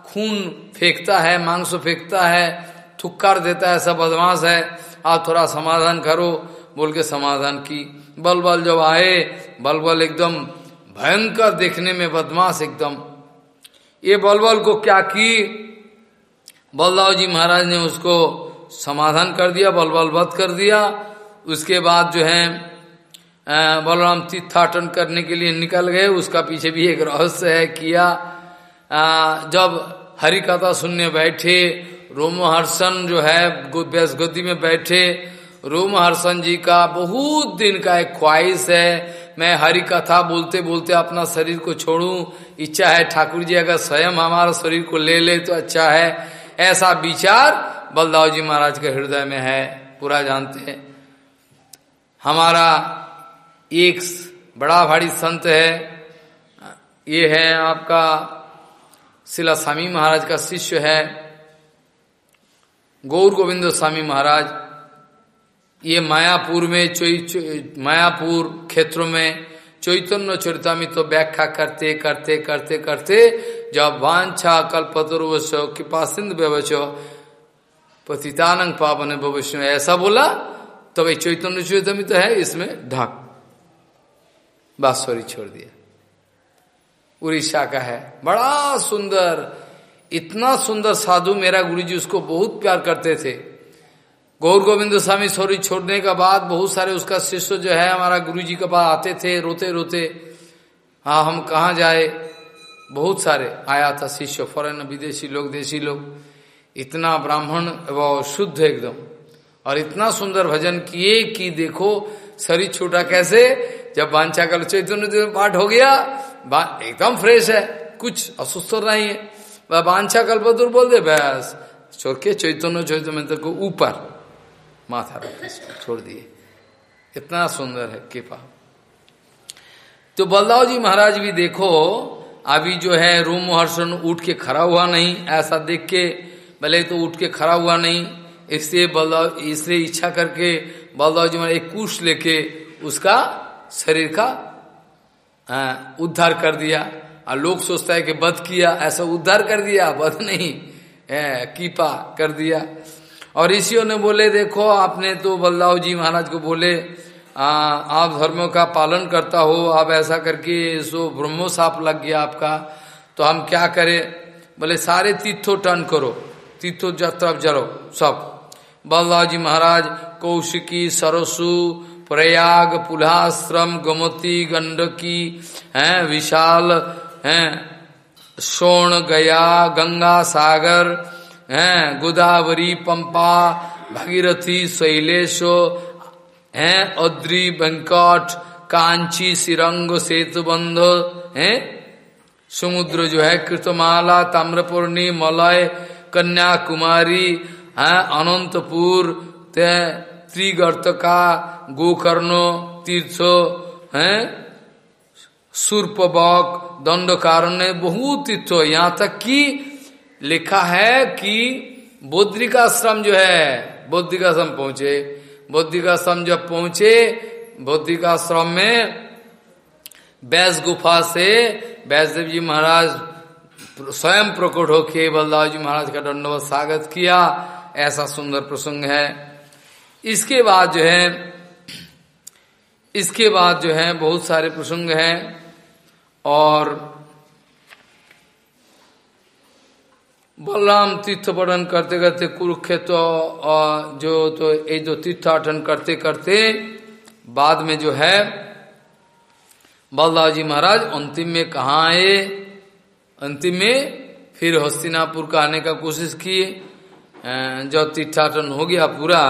खून फेंकता है, मांस फेंकता है, थुक्कार देता है, सब बदमाश है। आप थोड़ा समाधान करो, बोल के समाधान की। बल बल जब आए बल बल एकदम भयंकर देखने में बदमाश एकदम। ये बलबल को क्या की? बलदाव जी महाराज ने उसको समाधान कर दिया बलबल वध कर दिया। उसके बाद जो है बलराम तीर्थाटन करने के लिए निकल गए। उसका पीछे भी एक रहस्य है किया। आ, जब हरि कथा सुनने बैठे रोमहर्षण जो है व्यास गति में बैठे रोमहर्षण जी का बहुत दिन का एक ख्वाहिश है मैं हरि कथा बोलते बोलते अपना शरीर को छोड़ू। इच्छा है ठाकुर जी, अगर स्वयं हमारा शरीर को ले ले तो अच्छा है। ऐसा विचार बलदाव जी महाराज के हृदय में है। पूरा जानते हैं। हमारा एक बड़ा भारी संत है। ये है आपका शिला स्वामी महाराज का शिष्य है। गौर गोविंद स्वामी महाराज। ये मायापुर में चोई मायापुर क्षेत्रों में चैतन्य चरितमित तो व्याख्या करते करते करते करते जब वांछा कल्पतरुवश कृपा सिंध व्यवच पतितानंग पावन भविष्य। ऐसा बोला तो भाई चैतन्य चरितमित तो है, इसमें ढक। बास्वरी छोड़ दिया। उड़ीसा का है। बड़ा सुंदर, इतना सुंदर साधु मेरा गुरुजी उसको बहुत प्यार करते थे। गौर गोविंद स्वामी सौरी छोड़ने के बाद बहुत सारे उसका शिष्य जो है हमारा गुरु जी के पास आते थे, रोते रोते। हाँ हम कहा जाए? बहुत सारे आया था शिष्य फॉरन विदेशी लोग, देशी लोग। इतना ब्राह्मण व शुद्ध एकदम। और इतना सुंदर भजन किए कि देखो, शरीर छोटा कैसे? जब बांछा कल चैतन्य पाठ हो गया एकदम फ्रेश है। कुछ असुस्थ नहीं है। वह बांछा कल्पतुर बोल दे, बस। छोड़ के चैतन्य चैतन्य को ऊपर। माथा रख छोड़ दिए। इतना सुंदर है, कृपा। तो बलदाव जी महाराज भी देखो, अभी जो है रोम हर्षण उठ के खड़ा हुआ नहीं, ऐसा देख के, भले तो उठ के खड़ा हुआ नहीं, इससे बलदाव इसलिए इच्छा करके बलदाव जी महाराज एक कुश लेके उसका शरीर का उद्धार कर दिया। और लोग सोचता है कि बद किया, ऐसा उद्धार कर दिया बद नहीं कीपा कर दिया। और ऋषियों ने बोले देखो आपने तो बलदाव जी महाराज को बोले आ, आप धर्मों का पालन करता हो आप ऐसा करके सो ब्रह्मो साप लग गया आपका तो हम क्या करें? बोले सारे तीर्थों टर्न करो तीर्थो तरफ़ जरो सब। बल्लाव जी महाराज कौशिकी सरसु प्रयाग पुलाश्रम गोमती गंडकी हैं विशाल हैं सोण गया गंगा सागर हैं? गोदावरी, पंपा, भागीरथी, शैलेशो, हैं? अद्री, वेंकट, कांची, सिरंग सेतु बंध है? समुद्र जो है, कृतमाला, ताम्रपूर्णी, मलय, कन्याकुमारी, है? अनंतपुर त्रिगर्त का गोकर्ण, तीर्थो, है? सुरपबक कारण बहुत तीर्थ। यहाँ तक कि लिखा है कि बौद्धिकाश्रम जो है बौद्धिकाश्रम पहुँचे। बौद्धिकाश्रम जब पहुँचे बौद्धिकाश्रम में बैस गुफा से वैष्णव जी महाराज स्वयं प्रकट होके बलदाव जी महाराज का दंडवत स्वागत किया। ऐसा सुंदर प्रसंग है। इसके बाद जो है, इसके बाद जो है बहुत सारे प्रसंग हैं और बलराम तीर्थपठन करते करते कुरुक्षेत्र जो तो ये जो तीर्थाटन करते करते बाद में जो है बलदाव जी महाराज अंतिम में कहा आए? अंतिम में फिर हस्तिनापुर का आने का कोशिश किए। जब तीर्थाटन हो गया पूरा,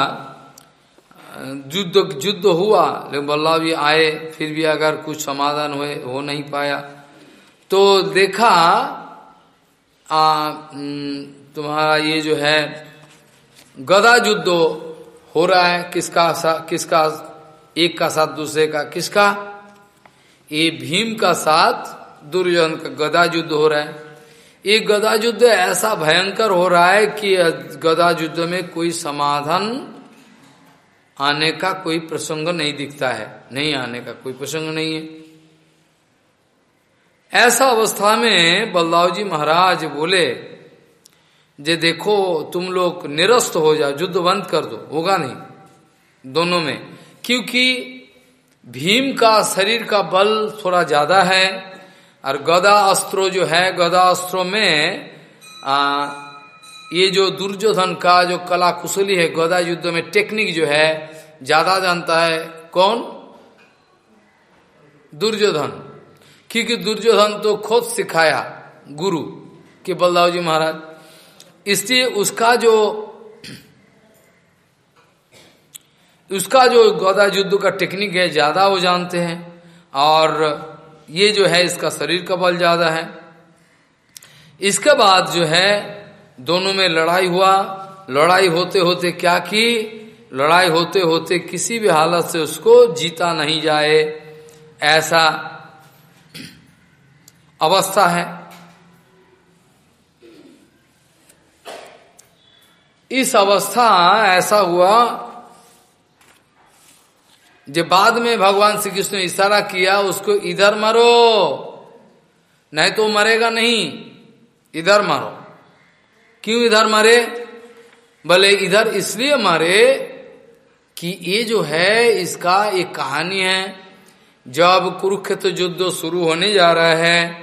युद्ध युद्ध हुआ, लेकिन बल्ला भी आए, फिर भी अगर कुछ समाधान हो नहीं पाया। तो देखा आ, तुम्हारा ये जो है गदा युद्ध हो रहा है किसका सा, किसका एक का साथ दूसरे का किसका? ये भीम का साथ दुर्योधन का गदा युद्ध हो रहा है। ये गदा युद्ध ऐसा भयंकर हो रहा है कि गदा युद्ध में कोई समाधान आने का कोई प्रसंग नहीं दिखता है। नहीं आने का कोई प्रसंग नहीं है। ऐसा अवस्था में बल्लाव जी महाराज बोले जे देखो तुम लोग निरस्त हो जाओ युद्ध बंद कर दो होगा नहीं। दोनों में क्योंकि भीम का शरीर का बल थोड़ा ज़्यादा है और गदा अस्त्रो जो है गदा अस्त्रों में आ, ये जो दुर्योधन का जो कला कुशली है गदा युद्ध में टेक्निक जो है ज़्यादा जानता है कौन? दुर्योधन। क्योंकि दुर्योधन तो खुद सिखाया गुरु के बलदाव जी महाराज, इसलिए उसका जो उसका जो गदा युद्ध का टेक्निक है, ज़्यादा वो जानते हैं और ये जो है इसका शरीर का बल ज़्यादा है। इसके बाद जो है, दोनों में लड़ाई हुआ। लड़ाई होते होते क्या की? लड़ाई होते होते किसी भी हालत से उसको जीता नहीं जाए, ऐसा अवस्था है। इस अवस्था ऐसा हुआ जब बाद में भगवान श्री कृष्ण ने इशारा किया, उसको इधर मरो, नहीं तो मरेगा नहीं, इधर मारो। क्यों इधर मारे? भले इधर इसलिए मारे कि ये जो है, इसका एक कहानी है। जब कुरुक्षेत्र युद्ध शुरू होने जा रहा है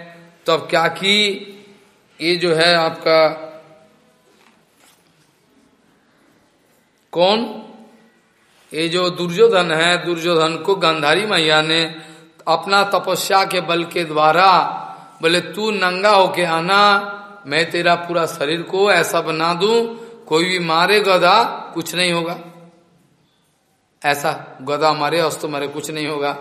तब क्या कि? ये जो है आपका कौन? ये जो दुर्योधन है, दुर्योधन को गांधारी मैया ने अपना तपस्या के बल के द्वारा बोले, तू नंगा होके आना, मैं तेरा पूरा शरीर को ऐसा बना दूँ, कोई भी मारे गदा कुछ नहीं होगा। ऐसा गदा मारे, अस्त मारे कुछ नहीं होगा।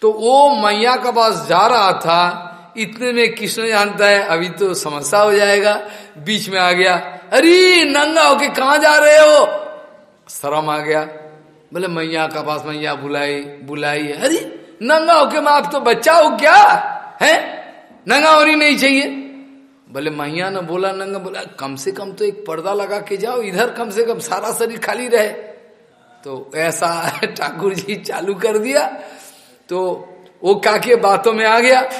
तो वो मैया का पास जा रहा था इतने में कृष्ण जानता है, अभी तो समस्या हो जाएगा। बीच में आ गया, अरे, नंगा होके कहा जा रहे हो? शर्म आ गया। बोले, मैया का पास मैया बुलाई बुलाई अरे, नंगा होके मैं आप तो बच्चा हो क्या? है? नंगा होनी नहीं चाहिए। बोले, मैया ने बोला, नंगा बोला, कम से कम तो एक पर्दा लगा के जाओ, इधर कम से कम सारा शरीर खाली रहे। तो ऐसा ठाकुर जी चालू कर दिया। तो वो काके बातों में आ गया।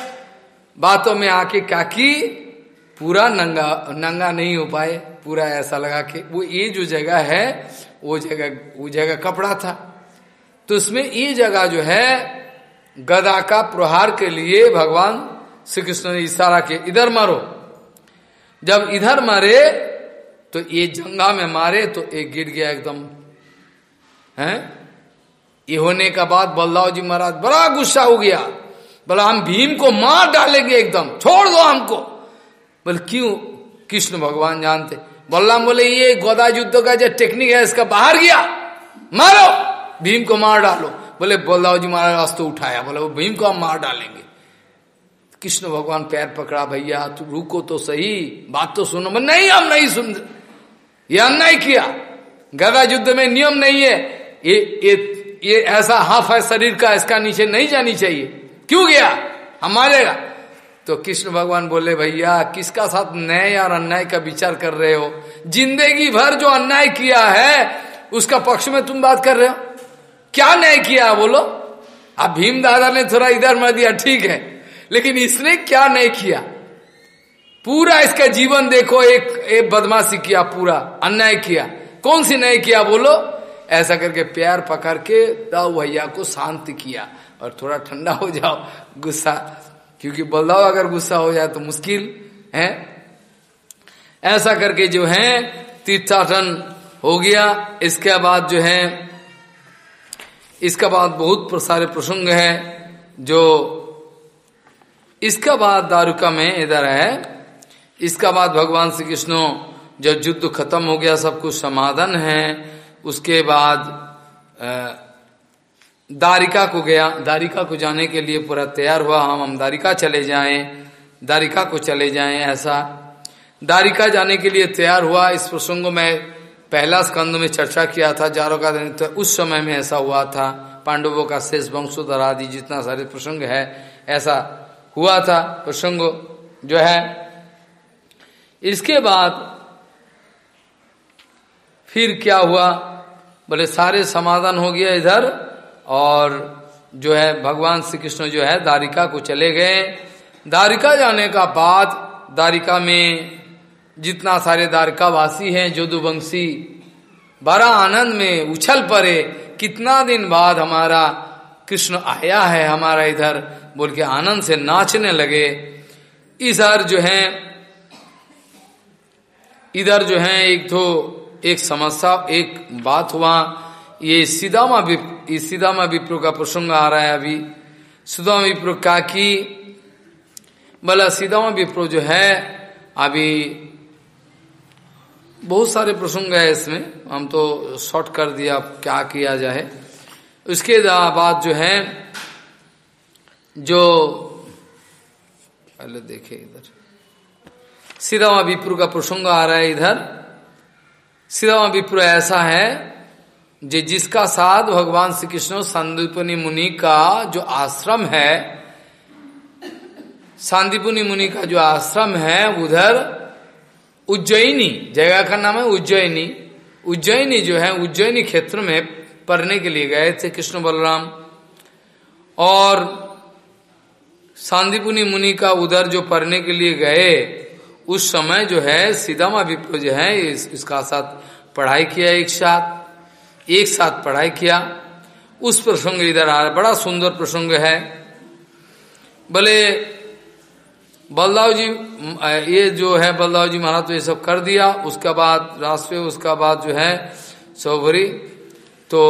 बातों में आके काकी, पूरा नंगा नंगा नहीं हो पाए, पूरा ऐसा लगा के वो ये जो जगह है, वो जगह वो जगह कपड़ा था। तो उसमें ये जगह जो है, गदा का प्रहार के लिए भगवान श्री कृष्ण ने इशारा के इधर मारो। जब इधर मारे तो ये जंगा में मारे तो एक गिर गया एकदम। हैं? ये होने का बाद बलदाव जी महाराज, बड़ा गुस्सा हो गया। बोला हम भीम को मार डालेंगे एकदम, छोड़ दो हमको। बोले, क्यों? कृष्ण भगवान जानते। बलराम बोले, ये गोदा युद्ध का जो टेक्निक है, इसका बाहर गया। मारो, भीम को मार डालो। बोले बलदाव जी महाराज अस्त उठाया। बोले, वो भीम को हम मार डालेंगे। कृष्ण भगवान पैर पकड़ा, भैया, तू रुको तो सही, बात तो सुनो। नहीं, हम नहीं सुन, ये अन्याय किया। गदा युद्ध में नियम नहीं है। ये ये ये ऐसा हाफ़ है शरीर का, इसका नीचे नहीं जानी चाहिए। क्यों गया? हम मारेगा तो कृष्ण भगवान बोले, भैया, किसका साथ न्याय और अन्याय का विचार कर रहे हो? ज़िंदगी भर जो अन्याय किया है, उसका पक्ष में तुम बात कर रहे हो। क्या न्याय किया बोलो? अब भीम दादा ने थोड़ा इधर मर दिया, ठीक है। लेकिन इसने क्या नहीं किया? पूरा इसका जीवन देखो, एक एक बदमाशी किया, पूरा अन्याय किया। कौन सी नहीं किया, बोलो? ऐसा करके प्यार पकड़ के दाऊ भैया को शांत किया। और थोड़ा ठंडा हो जाओ, गुस्सा। क्योंकि बलदाव अगर गुस्सा हो जाए तो मुश्किल, है? ऐसा करके जो है, तीर्थाटन हो गया। इसके बाद जो है, इसका बाद बहुत सारे प्रसंग है जो इसका बाद दारुका में इधर है। इसका बाद भगवान श्री कृष्ण जब युद्ध खत्म हो गया, सब कुछ समाधान है। उसके बाद दारिका को गया। दारिका को जाने के लिए पूरा तैयार हुआ। हम हम दारिका चले जाएँ। दारिका को चले जाएँ, ऐसा। दारिका जाने के लिए तैयार हुआ। इस प्रसंग में पहला स्कंद में चर्चा किया था। जारो का तो उस समय में ऐसा हुआ था। पांडवों का शेष वंशोधर आदि जितना सारे प्रसंग है, ऐसा हुआ था। प्रसंग जो है, इसके बाद फिर क्या हुआ? बोले, सारे समाधान हो गया इधर। और जो है भगवान श्री कृष्ण जो है दारिका को चले गए। दारिका जाने का बाद दारिका में जितना सारे द्वारकावासी हैं जोदुवंशी बड़ा आनंद में उछल पड़े। कितना दिन बाद हमारा कृष्ण आया है हमारा इधर, बोल के आनंद से नाचने लगे। इधर जो है, इधर जो है एक तो एक समस्या, एक बात हुआ। ये सीधामा विप्र सीधामा विप्रो का प्रसंग आ रहा है अभी। सुदामा विप्रो का की बोला सीधामा विप्रो जो है, अभी बहुत सारे प्रसंग है इसमें। हम तो शॉर्ट कर दिया क्या किया जाए। उसके बाद जो है, जो, पहले देखे इधर। सीधामा विप्र का प्रसंग आ रहा है इधर। सीधामा विप्र ऐसा है जो जिसका साथ भगवान श्री कृष्ण संदीपनी मुनि का जो आश्रम है सांदीपुनी मुनि का जो आश्रम है उधर उज्जैनी जगह का नाम है उज्जैनी उज्जैनी जो है उज्जैनी क्षेत्र में पढ़ने के लिए गए थे कृष्ण बलराम। और सांदीपुनी मुनि का उधर जो पढ़ने के लिए गए उस समय जो है सीधामा विप्र जो है इस, इसका साथ पढ़ाई किया एक साथ। एक साथ पढ़ाई किया। उस प्रसंग इधर आ रहा बड़ा सुंदर प्रसंग है। बोले बलदाव जी, ये जो है, बलदाव जी महाराज तो ये सब कर दिया। उसके बाद राष्ट्रीय, उसका बाद जो है सौभरी तो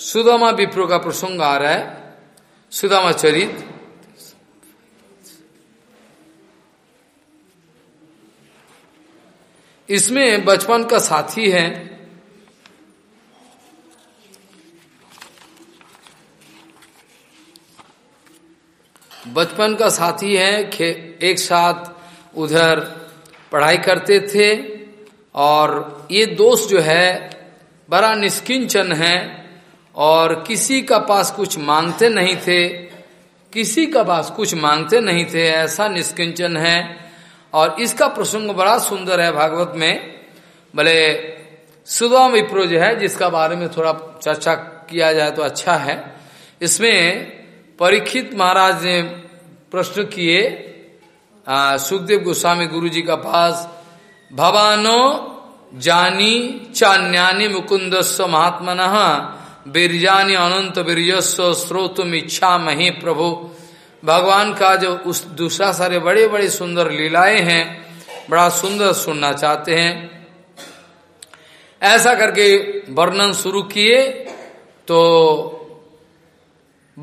सुदामा विप्रो का प्रसंग आ रहा है। सुदामा चरित। इसमें बचपन का साथी है। बचपन का साथी है एक साथ उधर पढ़ाई करते थे और ये दोस्त जो है, बड़ा निष्किंचन है और किसी का पास कुछ मांगते नहीं थे, किसी का पास कुछ मांगते नहीं थे, ऐसा निष्किंचन है। और इसका प्रसंग बड़ा सुंदर है भागवत में। भले सुधा विप्रो जो है, जिसका बारे में थोड़ा चर्चा किया जाए तो अच्छा है। इसमें परीक्षित महाराज ने प्रश्न किए सुखदेव गोस्वामी गुरु जी का पास, भवानो जानी चान्यानि मुकुंद महात्मन, बीरजानी अनंत बीरजस्व स्रोतुम इच्छा मही प्रभु। भगवान का जो उस दूसरा सारे बड़े बड़े सुंदर लीलाएँ हैं, बड़ा सुंदर सुनना चाहते हैं। ऐसा करके वर्णन शुरू किए तो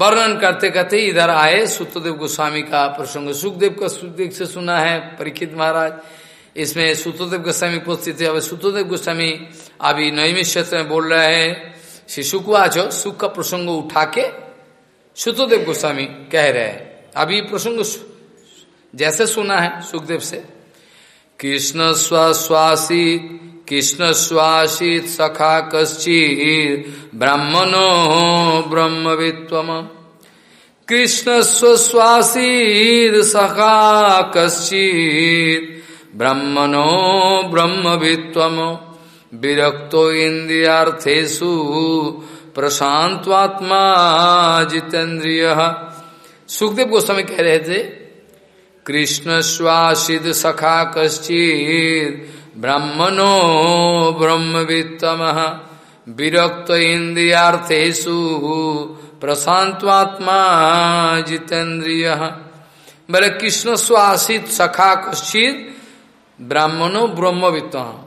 वर्णन करते करते इधर आए, सुतदेव गोस्वामी का प्रसंग। सुखदेव का सुखदेव से सुना है परीक्षित महाराज। इसमें सुतदेव गोस्वामी उपस्थित थे। अब सुतदेव गोस्वामी अभी नईमी क्षेत्र में बोल रहे हैं, श्री सुखवाच सुख का प्रसंग उठा के सुतदेव गोस्वामी कह रहे हैं। अभी प्रसंग जैसे सुना है सुखदेव से। कृष्ण स्वश्वासी कृष्ण स्वासित सखा कश्चित ब्राह्मणो ब्रह्मवित्व कृष्ण स्वश्वासीर सखा कश्चित ब्रह्मणो ब्रह्मवित्वम। विरक्तो इंद्रियार्थेशु प्रशांतवात्मा जितेन्द्रिय। सुखदेव गोस्वामी कह रहे थे, कृष्ण श्वासित सखा कश्चित ब्रह्मणो ब्रह्मवित्तम। विरक्त इंद्रियार्थेशु प्रशांतवात्मा जितेन्द्रिय। बोले, कृष्ण स्वासित सखा कश्चित, ब्राह्मणो ब्रह्मवित्तम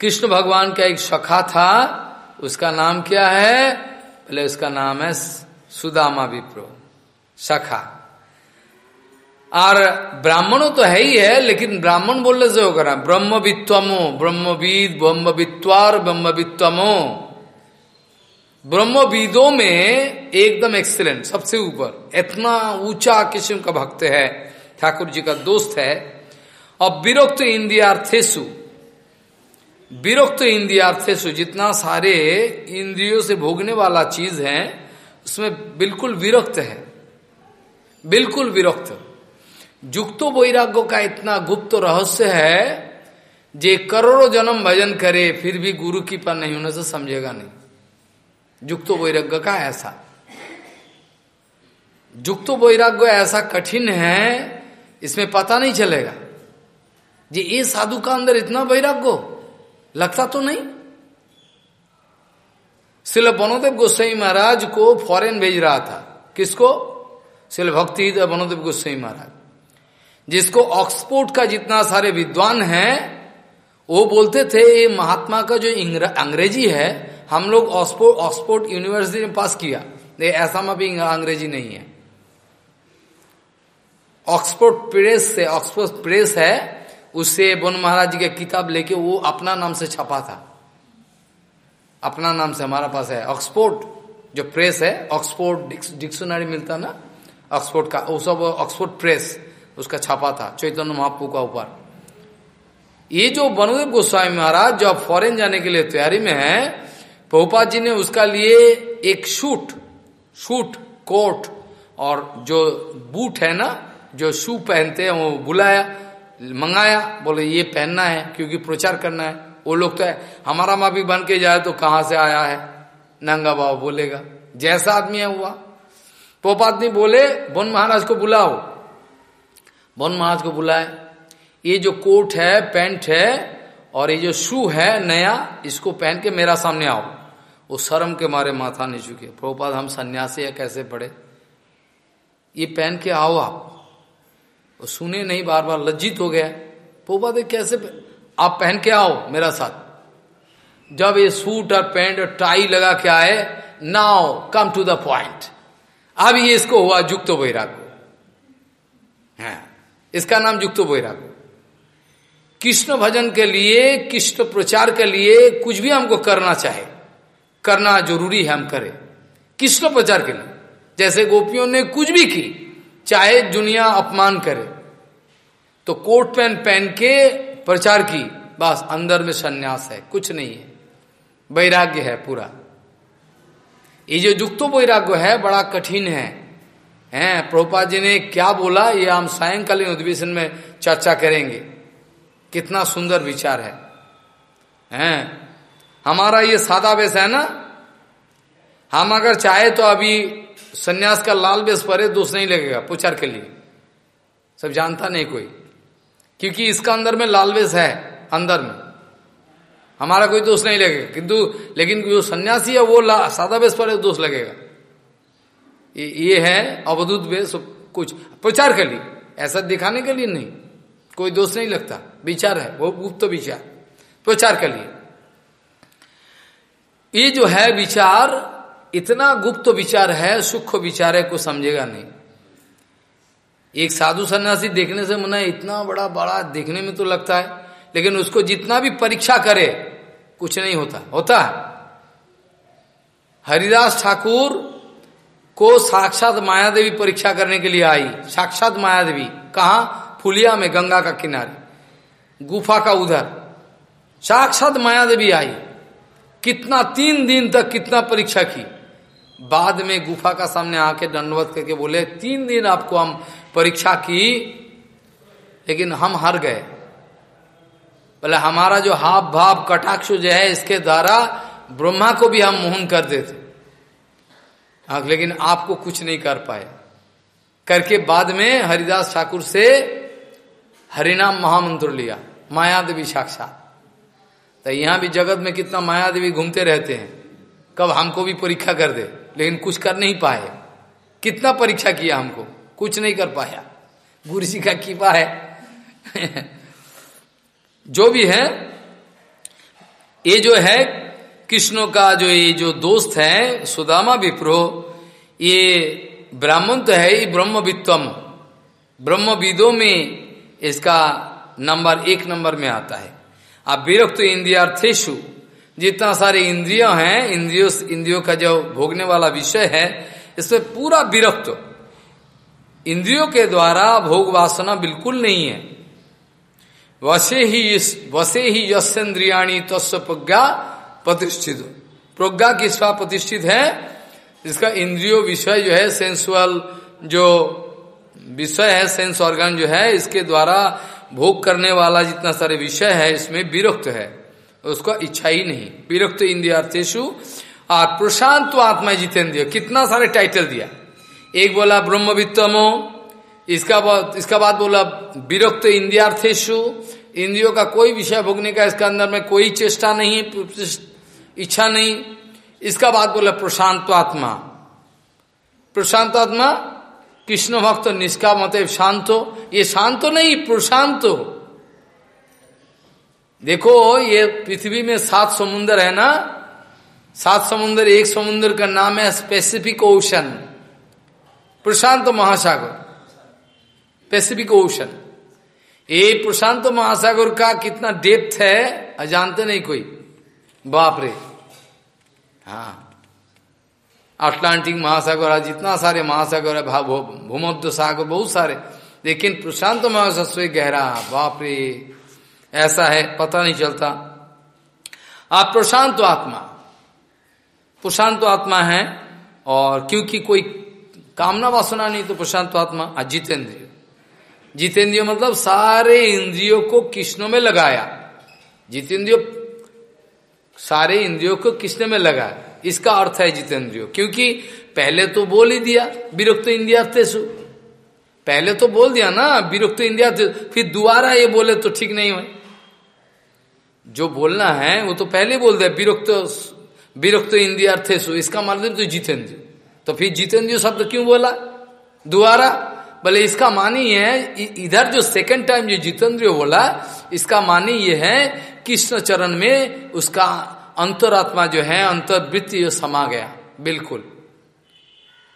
कृष्ण भगवान का एक सखा था, उसका नाम क्या है? बोले, उसका नाम है सुदामा विप्रो। सखा। और ब्राह्मणों तो है ही है, लेकिन ब्राह्मण बोलने से होगा ब्रह्मवित्वमो, ब्रह्मविद, ब्रह्मवित्वार, ब्रह्मवित्वमो। ब्रह्मविदों में एकदम एक्सीलेंट सबसे ऊपर, इतना ऊँचा किस्म का भक्त है, ठाकुर जी का दोस्त है। और विरक्त इंद्रियार्थेशु विरक्त इंद्रियार्थेशु जितना सारे इंद्रियों से भोगने वाला चीज़ है, उसमें बिल्कुल विरक्त है, बिल्कुल विरक्त। जुक्तो वैराग्य का इतना गुप्त रहस्य है जे करोड़ों जन्म भजन करे, फिर भी गुरु की पर नहीं होने से समझेगा नहीं। जुक्तो वैराग्य का ऐसा। जुक्तो वैराग्य ऐसा कठिन है, इसमें पता नहीं चलेगा। जी ये साधु का अंदर इतना वैराग्य, लगता तो नहीं? शिल बनोदेव गोस्वाई महाराज को फॉरेन भेज रहा था। किसको? शिल भक्ति, बनोदेव गोस्वाई महाराज। जिसको ऑक्सफोर्ड का जितना सारे विद्वान हैं, वो बोलते थे ये महात्मा का जो अंग्रेज़ी है, हम लोग ऑक्सफोर्ड ऑक्सफोर्ड यूनिवर्सिटी में पास किया। ये ऐसा में भी अंग्रेज़ी नहीं है। ऑक्सफोर्ड प्रेस से ऑक्सफोर्ड प्रेस है, उससे बन महाराज जी की किताब लेके वो अपना नाम से छपा था। अपना नाम से हमारा पास है। ऑक्सफोर्ड जो प्रेस है, ऑक्सफोर्ड डिक्शनरी मिलता ना, ऑक्सफोर्ड का, वो सब ऑक्सफोर्ड प्रेस। उसका छापा था, चैतन्य महापू का ऊपर। ये जो वनुदेव गोस्वामी महाराज जो अब फॉरेन जाने के लिए तैयारी में है पहुपात जी ने उसका लिए एक शूट शूट, कोट और जो बूट है ना, जो शू पहनते हैं, वो बुलाया, मंगाया, बोले ये पहनना है, क्योंकि प्रचार करना है। वो लोग तो है, हमारा माँ भी बन के जाए तो कहाँ से आया है? नंगा बाबा बोलेगा, जैसा आदमी है हुआ। पोपातनी बोले बन महाराज को बुलाओ। बन महाराज को बुलाए। ये जो कोट है, पैंट है, और ये जो शू है नया, इसको पहन के मेरा सामने आओ। वो शर्म के मारे माथा नहीं चुके प्रोपाद हम सन्यासी या कैसे पड़े ये पहन के आओ आप। वो सुने नहीं बार बार लज्जित हो गया। पोपा दे कैसे आप पहन के आओ मेरा साथ। जब ये सूट और पैंट और टाई लगा के आए, now come to the point. अब ये इसको हुआ जुक्तो बैराग है। इसका नाम जुक्तो बैराग। कृष्ण भजन के लिए, कृष्ण प्रचार के लिए कुछ भी हमको करना चाहे, करना ज़रूरी है हम करें। कृष्ण प्रचार के लिए। जैसे गोपियों ने कुछ भी की, चाहे दुनिया अपमान करे तो कोट पैन पहन के प्रचार की, बस अंदर में संन्यास है, कुछ नहीं है। वैराग्य है पूरा। ये जो युक्तो वैराग्य है, बड़ा कठिन है। हैं प्रभुपा जी ने क्या बोला? ये हम सायंकालीन अधिवेशन में चर्चा करेंगे। कितना सुंदर विचार है। हैं? हमारा ये सादा वेश है ना? हम अगर चाहे तो अभी सन्यास का लाल बेस परे दोष नहीं लगेगा पुचार के लिए। सब जानता नहीं कोई। क्योंकि इसका अंदर में लाल बेस है, अंदर में। हमारा कोई दोष नहीं लगेगा। किंतु, लेकिन जो सन्यासी है, वो सादा बेस पर दोष लगेगा। ये, है अवधुत बेस कुछ। प्रचार के लिए। ऐसा दिखाने के लिए नहीं। कोई दोष नहीं लगता। विचार है। वो गुप्त तो विचार। प्रचार के लिए। ये जो है विचार इतना गुप्त तो विचार है सूक्ष्म विचार है को समझेगा नहीं। एक साधु सन्यासी देखने से मना इतना बड़ा बड़ा देखने में तो लगता है। लेकिन उसको जितना भी परीक्षा करे कुछ नहीं होता। होता है। हरिदास ठाकुर को साक्षात माया देवी परीक्षा करने के लिए आई। साक्षात माया देवी कहा? फुलिया में, गंगा का किनारे। गुफा का उधर। साक्षात माया देवी आई। कितना तीन दिन तक कितना परीक्षा की। बाद में गुफा का सामने आके दंडवत करके बोले, तीन दिन आपको हम परीक्षा की, लेकिन हम हार गए। बोले, हमारा जो हाव भाव कटाक्ष जो है, इसके द्वारा ब्रह्मा को भी हम मोहन कर देते। हाँ लेकिन आपको कुछ नहीं कर पाए। करके बाद में हरिदास ठाकुर से हरिनाम महामंत्र लिया माया देवी साक्षात। तो यहाँ भी जगत में कितना माया देवी घूमते रहते हैं। कब हमको भी परीक्षा कर दे, लेकिन कुछ कर नहीं पाए। कितना परीक्षा किया हमको, कुछ नहीं कर पाया। गुरु जी का कीपा है। जो भी है, ये जो है कृष्णों का जो ये जो दोस्त है, सुदामा विप्रो, ये ब्राह्मण तो है ही ब्रह्मवित्वम ब्रह्मविदों में इसका नंबर एक नंबर में आता है। अब विरक्त इंद्रियार्थेशु जितना सारे इंद्रियों हैं, इंद्रियों इंद्रियों का जो भोगने वाला विषय है, इसमें पूरा विरक्त। इंद्रियों के द्वारा भोग वासना बिल्कुल नहीं है। वसे ही इस वसे ही यशेन्द्रियाणी तस्व प्रज्ञा प्रतिष्ठित। प्रज्ञा किसका प्रतिष्ठित है इसका इंद्रियो विषय जो है सेंसुअल जो विषय है सेंस ऑर्गन जो है, इसके द्वारा भोग करने वाला जितना सारे विषय है, इसमें विरक्त है। उसका इच्छा ही नहीं। विरक्त इंद्रियार्थेशु और प्रशांत आत्मा जितेंद्रिय। कितना सारे टाइटल दिया। एक बोला ब्रह्मवित्तमो, इसका इसका बाद बोला विरक्त इंद्रियार्थेशु इंद्रियों का कोई विषय भोगने का इसके अंदर में कोई चेष्टा नहीं इच्छा नहीं, इसका बात बोला प्रशांत आत्मा प्रशांत आत्मा कृष्ण भक्त निष्का मत शांत हो ये शांत नहीं, प्रशांत। देखो, ये पृथ्वी में सात समुन्द्र है ना? सात समुन्द्र एक समुन्द्र का नाम है स्पेसिफिक ओशन प्रशांत महासागर। पैसिफिक ओशन ये प्रशांत महासागर का कितना डेप्थ है, अजानते नहीं कोई। बाप रे हाँ। अटलांटिक महासागर है जितना सारे महासागर है भूमध्य सागर बहुत सारे। लेकिन प्रशांत महासागर गहरा बाप रे ऐसा है पता नहीं चलता। आप प्रशांत आत्मा प्रशांत आत्मा है और क्योंकि कोई कामना वासना नहीं तो प्रशांत आत्मा जितेंद्रिय। जितेंद्रिय मतलब सारे इंद्रियों को कृष्ण में लगाया। जितेंद्रियो सारे इंद्रियों को किसने में लगा? इसका अर्थ है जितेंद्रियो क्योंकि पहले तो बोल ही दिया, विरक्त इंद्रिया पहले तो बोल दिया ना, विरक्त इंद्रिया फिर दोबारा ये बोले तो ठीक नहीं हो जो बोलना है, वो तो पहले बोल दिया विरक्त विरक्त इंद्रियार्थेशु इसका मतलब तो जितेंद्र तो फिर जितेंद्र शब्द क्यों बोला? दोबारा बोले इसका मानी है इधर जो सेकंड टाइम जो जितेंद्र बोला, इसका मानी ये है, कृष्ण चरण में उसका अंतरात्मा जो है, अंतर्वृत्ति जो समा गया, बिल्कुल।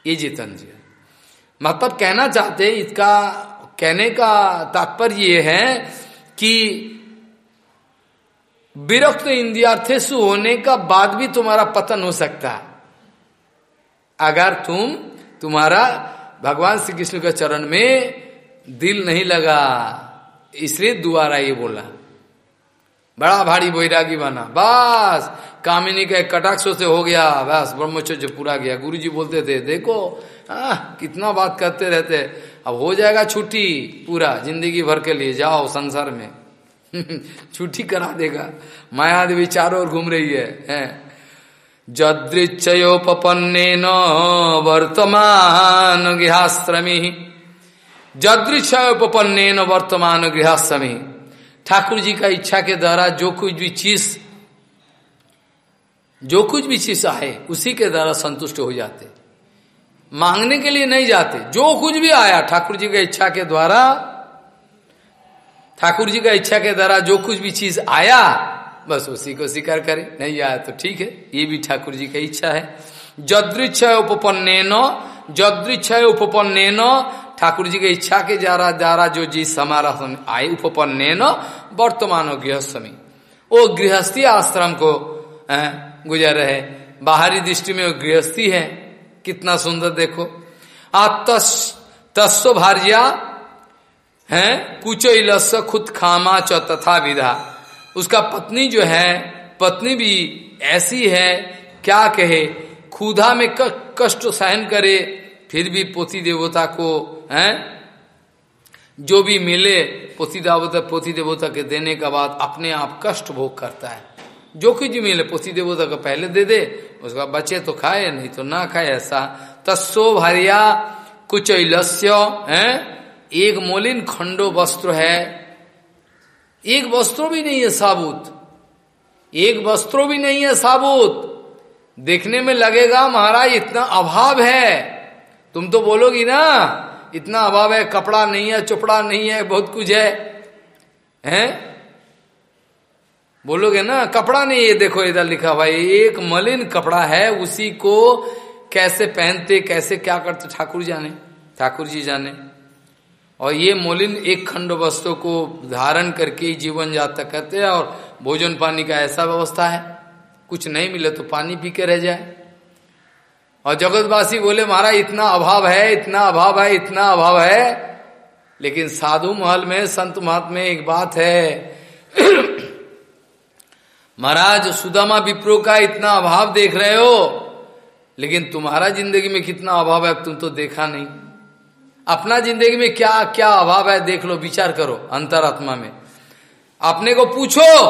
ये जितेंद्र मतलब कहना चाहते इसका कहने का तात्पर्य ये है कि विरक्त इंद्रियार्थेशु होने का बाद भी तुम्हारा पतन हो सकता है। अगर तुम तुम्हारा भगवान श्री कृष्ण के चरण में दिल नहीं लगा इसलिए दोबारा ये बोला। बड़ा भारी बैरागी बना। बस कामिनी का कटाक्षों से हो गया बस ब्रह्मचर्य पूरा गया। गुरु जी बोलते थे देखो आ, कितना बात करते रहते। अब हो जाएगा छुट्टी पूरा ज़िंदगी भर के लिए जाओ संसार में। छुट्टी करा देगा। माया देवी चारों ओर घूम रही है, है? जदृच्छयोपन्ने न वर्तमान गृहाश्रमी जदृच्छयोपन्ने वर्तमान गृहाश्रमी ठाकुर जी का इच्छा के द्वारा जो कुछ भी चीज़, जो कुछ भी चीज़ आए, उसी के द्वारा संतुष्ट हो जाते। मांगने के लिए नहीं जाते। जो कुछ भी आया ठाकुर जी का इच्छा के द्वारा ठाकुर जी का इच्छा के द्वारा जो कुछ भी चीज़ आया बस उसी को स्वीकार करे। नहीं आया तो ठीक है, ये भी ठाकुर जी की इच्छा है। जदृक्षय उपपन्ने न जदृक्षय उपपन्ने न ठाकुर जी की इच्छा के द्वारा द्वारा जो जी समारोह आए उपपन्ने न वर्तमान गृहस्थमी। वो गृहस्थी आश्रम को गुजर रहे। बाहरी दृष्टि में वो गृहस्थी है। कितना सुंदर देखो। तस्व भार्या, है, कुचो इलस खुद खामा च तथा विधा। उसका पत्नी जो है, पत्नी भी ऐसी है, क्या कहे? खुदा में कष्ट सहन करे, फिर भी पोती देवता को, हैं? जो भी मिले पोती देवता पोती देवता के देने के बाद अपने आप कष्ट भोग करता है। जो कुछ मिले पोती देवता को पहले दे दे, उसका बचे तो खाए, नहीं तो ना खाए, ऐसा। तस्सो भरिया कुछ है? एक मोलिन खंडो वस्त्र है एक वस्त्रो भी नहीं है साबुत। एक वस्त्रो भी नहीं है साबुत। देखने में लगेगा, महाराज, इतना अभाव है। तुम तो बोलोगी ना, इतना अभाव है, कपड़ा नहीं है, चुपड़ा नहीं है, बहुत कुछ है। हैं? बोलोगे ना, कपड़ा नहीं है। देखो, इधर लिखा भाई एक मलिन कपड़ा है, उसी को कैसे पहनते, कैसे क्या करते? ठाकुर जाने, ठाकुर जी जाने। और ये मोलिन एक खंड वस्तु को धारण करके जीवन जाता करते हैं और भोजन पानी का ऐसा व्यवस्था है। कुछ नहीं मिले तो पानी पी के रह जाए। और जगतवासी बोले, महाराज, इतना अभाव है, इतना अभाव है, इतना अभाव है। लेकिन साधु महल में संत महात्मा एक बात है। महाराज, सुदामा विप्रो का इतना अभाव देख रहे हो, लेकिन तुम्हारा ज़िंदगी में कितना अभाव है तुम तो देखा नहीं। अपना ज़िंदगी में क्या क्या अभाव है, देख लो, विचार करो, अंतरात्मा में। अपने को पूछो।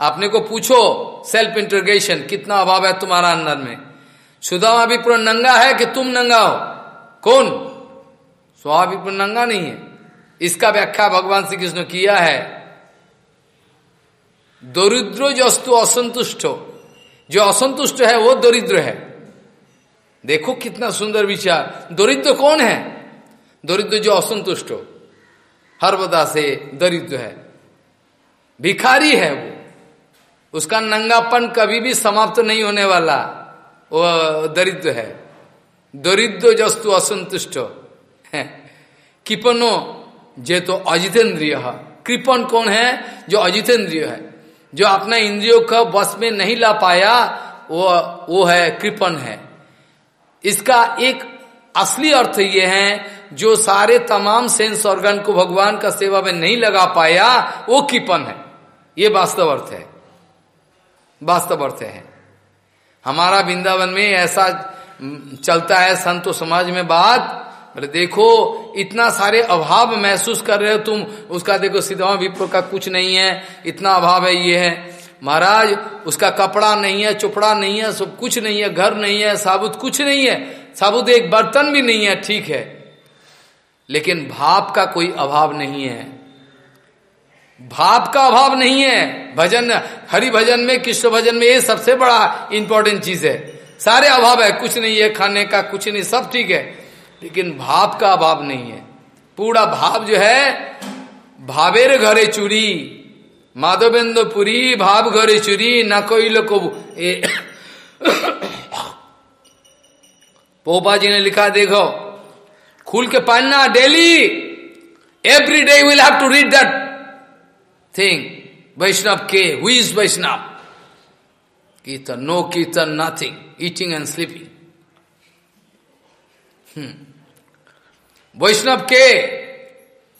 अपने को पूछो सेल्फ इंटरग्रेशन कितना अभाव है तुम्हारा अंदर में। सुदामा विप्र नंगा है कि तुम नंगा हो? कौन? स्वाभाविक नंगा नहीं है। इसका व्याख्या भगवान श्री कृष्ण किया है। दरिद्रो जस्तु असंतुष्ट। जो असंतुष्ट है, वो दरिद्र है। देखो कितना सुंदर विचार। दरिद्र कौन है? दरिद्र जो असंतुष्ट हो हर से दरिद्र है। भिखारी है वो। उसका नंगापन कभी भी समाप्त नहीं होने वाला, वो दरिद्र है। दरिद्र जस्तु असंतुष्ट कृपनो, जे तो अजितेंद्रिय कृपन कौन है? जो अजितेंद्रिय है। जो अपना इंद्रियों का बस में नहीं ला पाया, वो वो है कृपन है। इसका एक असली अर्थ ये है, जो सारे तमाम सेंस ऑर्गन को भगवान का सेवा में नहीं लगा पाया, वो कृपन है। ये वास्तव अर्थ है। वास्तव अर्थ है। हमारा वृंदावन में ऐसा चलता है संतो समाज में बात, बोले, देखो, इतना सारे अभाव महसूस कर रहे हो तुम, उसका देखो सीधा विप्र का कुछ नहीं है, इतना अभाव है, ये है। महाराज, उसका कपड़ा नहीं है, चुपड़ा नहीं है, सब कुछ नहीं है, घर नहीं है, साबुत कुछ नहीं है। साबुत एक बर्तन भी नहीं है, ठीक है। लेकिन भाव का कोई अभाव नहीं है। भाव का अभाव नहीं है। भजन, हरि भजन में, कृष्ण भजन में ये सबसे बड़ा इंपॉर्टेंट चीज़ है। सारे अभाव है, कुछ नहीं है, खाने का कुछ नहीं, सब ठीक है। लेकिन भाव का अभाव नहीं है। पूरा भाव जो है, भावेर घरे चूड़ी। माधवेंद्र पुरी भाव घरे चुरी न कोई लोग पोपा जी ने लिखा, देखो, खुल के पढ़ना daily. Every day will have to read that thing Vaishnav के who is Vaishnav kirtan no kirtan nothing eating and sleeping Vaishnav के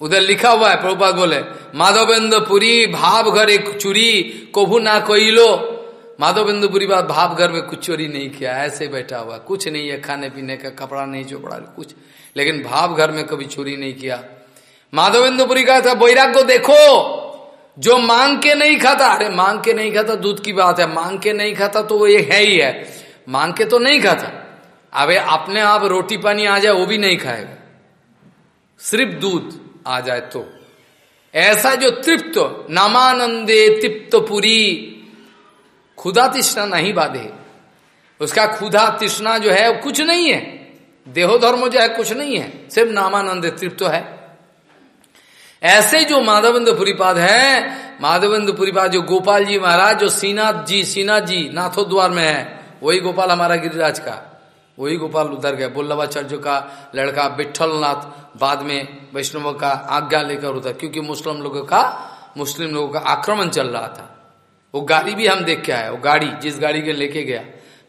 उधर लिखा हुआ है, प्रभुपाद बोले माधवेंद्र पुरी भाव घर एक चुरी, कोभू ना कोई लो माधवेंद्र पुरी बात भाव घर में कुछ चोरी नहीं किया, ऐसे बैठा हुआ, कुछ नहीं है खाने पीने का कपड़ा नहीं, चोपड़ा, कुछ। लेकिन भाव घर में कभी चोरी नहीं किया। माधवेंद्र पुरी का था बैराग को देखो, जो मांग के नहीं खाता, अरे मांग के नहीं खाता दूध की बात है, मांग के नहीं खाता तो वो ये है ही है। मांग के तो नहीं खाता। अबे अपने आप रोटी पानी आ जाए, वो भी नहीं खाएगा। सिर्फ़ दूध। आ जाए तो। ऐसा जो तृप्त नामानंदे तृप्त पुरी। खुदा तृष्णा नहीं बाधे। उसका खुदा तृष्णा जो है, वो कुछ नहीं है। देहो धर्म जो है, कुछ नहीं है। सिर्फ़ नामानंद तृप्त है। ऐसे जो माधवेंद्र पुरीपाद है माधवेंद्र पुरीपाद जो गोपाल जी महाराज, जो सीनाथ जी सीनाथ जी नाथो द्वार में है, वही गोपाल हमारा गिरिराज का। वही गोपाल उधर गया। बुल्लभाचार्य का लड़का विठल नाथ बाद में वैष्णव का आज्ञा लेकर उधर, क्योंकि मुस्लिम लोगों का, मुस्लिम लोगों का आक्रमण चल रहा था। वो गाड़ी भी हम देख के आए वो गाड़ी, जिस गाड़ी के लेके गया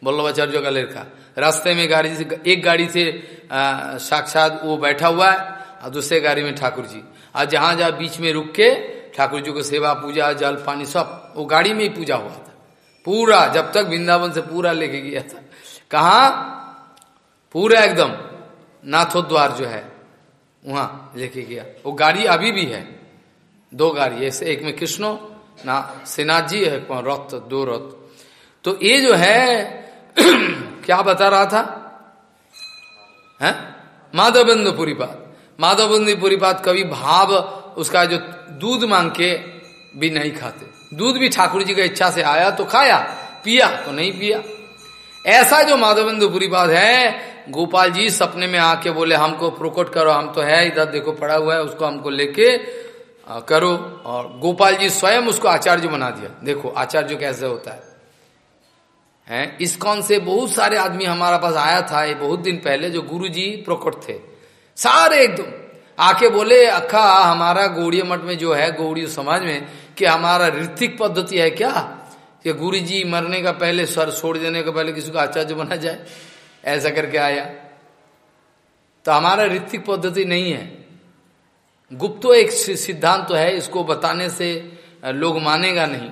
वल्लभाचार्य का लड़का। रास्ते में गाड़ी से, एक गाड़ी से साक्षात वो बैठा हुआ है, और दूसरे गाड़ी में ठाकुर जी और जहाँ जहाँ बीच में रुक के ठाकुर जी को सेवा, पूजा, जल, पानी सब, वो गाड़ी में ही पूजा हुआ था। पूरा, जब तक वृंदावन से पूरा लेके गया था। कहा? पूरा एकदम नाथोद्वार जो है, वहाँ लेके गया। वो गाड़ी अभी भी है, दो गाड़ी ऐसे एक में कृष्णो, ना सेनाथ जी है रथ, दो रथ। तो ये जो है, क्या बता रहा था? है? माधवबंद पुरीपात माधवबंद पुरीपात कभी भाव उसका जो दूध मांग के भी नहीं खाते। दूध भी ठाकुर जी का इच्छा से आया तो खाया, पिया तो नहीं पिया। ऐसा जो माधवबंधु बात है, गोपाल जी सपने में आके बोले, हमको प्रोकोट करो, हम तो है इधर, देखो पड़ा हुआ है, उसको हमको लेके करो। और गोपाल जी स्वयं उसको आचार्य बना दिया। देखो, आचार्य कैसे होता है? हैं? इस्कॉन से बहुत सारे आदमी हमारा पास आया था, ये बहुत दिन पहले, जो गुरु जी प्रकट थे। सारे एकदम। आके बोले, अखा, हमारा गौड़ी मठ में जो है गौड़ी समाज में, कि हमारा ऋतिक पद्धति है क्या? कि गुरु जी मरने का पहले स्वर छोड़ देने का पहले किसी को आचार्य बना जाए, ऐसा करके आया। तो हमारा ऋतिक पद्धति नहीं है। गुप्त तो एक सिद्धांत तो है, इसको बताने से लोग मानेगा नहीं।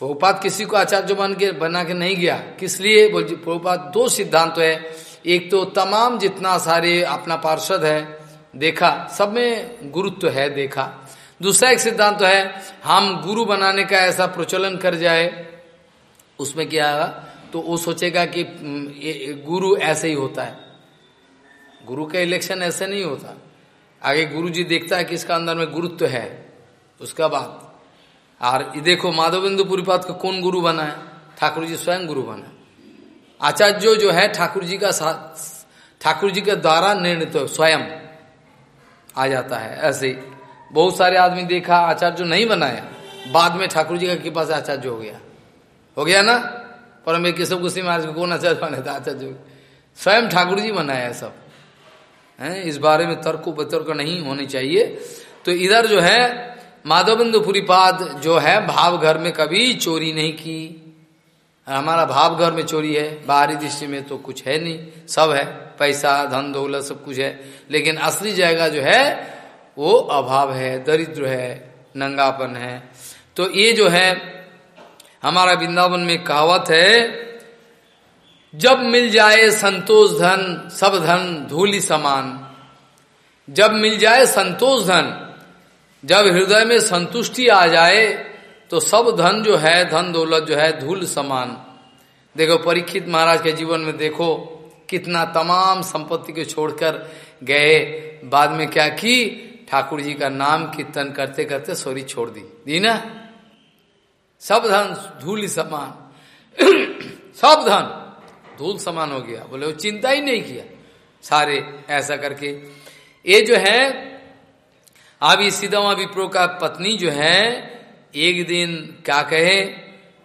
प्रभुपात किसी को आचार्य बन के बना के नहीं गया। किस लिए? बोल प्रभुपात दो सिद्धांत है। एक तो तमाम जितना सारे अपना पार्षद है, देखा, सब में गुरुत्व तो है, देखा। दूसरा एक सिद्धांत तो है, हम गुरु बनाने का ऐसा प्रचलन कर जाए, उसमें क्या आगा तो वो सोचेगा कि गुरु ऐसे ही होता है। गुरु का इलेक्शन ऐसे नहीं होता। आगे गुरु जी देखता है कि इसका अंदर में गुरुत्व तो है। उसका बात। और देखो माधवेंद्र पुरीपात का कौन गुरु बना है? ठाकुर जी स्वयं गुरु बना। आचार्य जो है ठाकुर जी का ठाकुर जी के द्वारा निर्णित स्वयं आ जाता है, ऐसे ही। बहुत सारे आदमी देखा, आचार्य नहीं बनाया बाद में ठाकुर जी का कृपा से आचार्य हो गया। हो गया ना? पर मैं किसम कुश्ती महाराज को कौन आचार्य बने था? आचार्य स्वयं ठाकुर जी बनाया सब। है? इस बारे में तर्क वितर्क नहीं होनी चाहिए। तो इधर जो है माधवबंधु पुरीपाद जो है भाव घर में कभी चोरी नहीं की। हमारा भाव घर में चोरी है, बाहरी दृष्टि में तो कुछ है नहीं। सब है, पैसा, धन, दौलत, सब कुछ है। लेकिन असली जगह जो है वो अभाव है, दरिद्र है, नंगापन है। तो ये जो है, हमारा वृंदावन में कहावत है, जब मिल जाए संतोष धन, सब धन धूलि समान। जब मिल जाए संतोष धन, जब हृदय में संतुष्टि आ जाए तो सब धन जो है, धन दौलत जो है, धूल समान। देखो, परीक्षित महाराज के जीवन में देखो, कितना तमाम संपत्ति को छोड़कर गए। बाद में क्या की? ठाकुर जी का नाम कीर्तन करते करते सोरी छोड़ दी। दी ना? सब धन, धूल समान। सब धन। धूल समान हो गया। बोले, वो चिंता ही नहीं किया। सारे ऐसा करके। ये जो है, अभी सीधमा विप्रो का पत्नी जो है, एक दिन क्या कहे?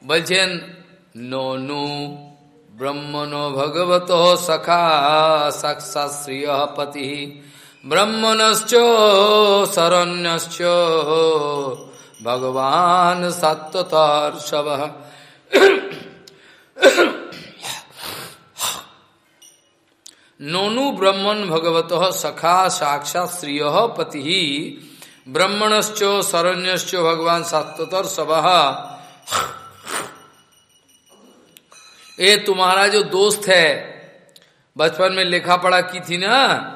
बलचेन नो नो ब्रह्मणो भगवत सखा साक्षाश्रिय पति। ब्रह्मणश्च, शरण्यश्च, भगवान सत्वतर्षभ नोनु ब्रह्मण भगवत सखा साक्षात श्रिय पति। ब्रह्मणश्च, शरण्यश्च, भगवान सात्वतर सब ये तुम्हारा जो दोस्त है, बचपन में लेखा पढ़ा की थी ना?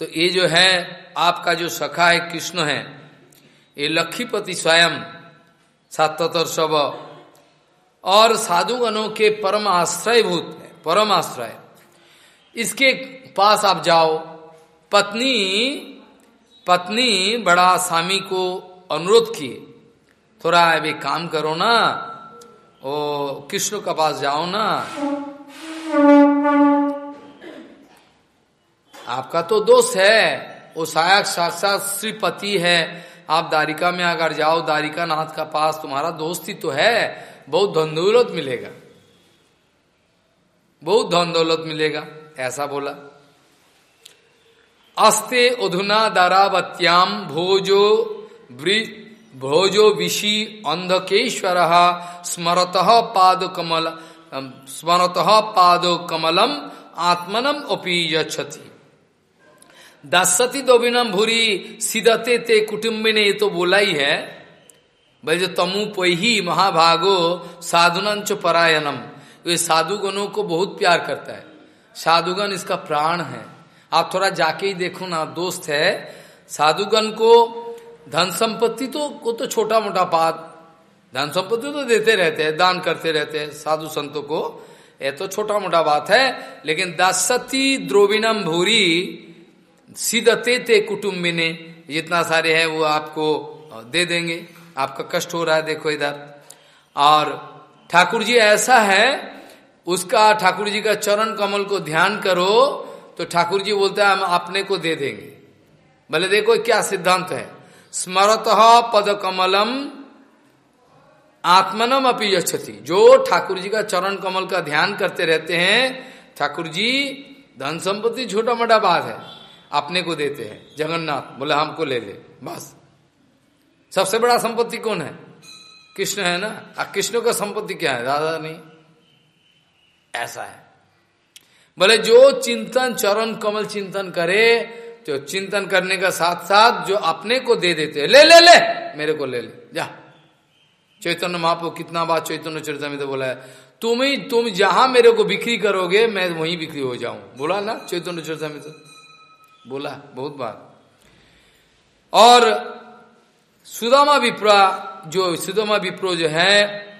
तो ये जो है, आपका जो सखा है, कृष्ण है, ये लक्ष्मीपति स्वयं सात्वतर सब और साधुगणों के परम आश्रय भूत है, परम आश्रय। इसके पास आप जाओ। पत्नी पत्नी बड़ा स्वामी को अनुरोध किए, थोड़ा अभी काम करो ना, ओ कृष्ण के पास जाओ ना। आपका तो दोस्त है, वो सायक साक्षात श्रीपति है। आप दारिका में अगर जाओ दारिका नाथ का पास तुम्हारा दोस्ती तो है। बहुत धन दौलत मिलेगा। बहुत धन दौलत मिलेगा, ऐसा बोला। अस्ते उधुना दारावत्याम भोजो भोजो विषि अंधकेश्वर स्मरत पाद कमल स्मरत पाद कमलम आत्मनम अपी दसती दोबिनम भूरी सिदते ते कुटुम्बी ने ये तो बोला ही है बोले जो तमु पोही महाभागो साधुनंच परायणम। ये साधुगणों को बहुत प्यार करता है। साधुगण इसका प्राण है। आप थोड़ा जाके ही देखो ना, दोस्त है। साधुगण को धन संपत्ति तो को तो छोटा मोटा बात धन संपत्ति तो देते रहते हैं, दान करते रहते हैं, साधु संतों को। ये तो छोटा मोटा बात है, लेकिन दासती द्रोविनम भूरी सीधते ते कुटुम्बिने जितना सारे हैं वो आपको दे देंगे। आपका कष्ट हो रहा है, देखो इधर। और ठाकुर जी ऐसा है, उसका, ठाकुर जी का चरण कमल को ध्यान करो तो ठाकुर जी बोलते हैं, हम अपने को दे देंगे। भले देखो क्या सिद्धांत है। स्मरत पद कमलम आत्मनम अपी यक्षति जो ठाकुर जी का चरण कमल का ध्यान करते रहते हैं, ठाकुर जी, धन संपत्ति छोटा मोटा बात है। अपने को देते हैं। जगन्नाथ बोले, हमको ले ले। बस। सबसे बड़ा संपत्ति कौन है? कृष्ण है ना? आ, कृष्ण का संपत्ति क्या है? दादा नहीं। ऐसा है। बोले, जो चिंतन, चरण, कमल चिंतन करे तो चिंतन करने का साथ साथ जो अपने को दे देते ले ले ले, मेरे को ले ले। जा। चैतन्य महापो कितना बात चैतन्य चरित्र में तो बोला है, तुम ही, तुम जहाँ मेरे को बिक्री करोगे, मैं वहीं बिक्री हो जाऊँ। बोला ना चैतन्य चरित्र में तो। बोला, बहुत बार। और सुदामा विप्रा, जो सुदामा विप्रो जो है,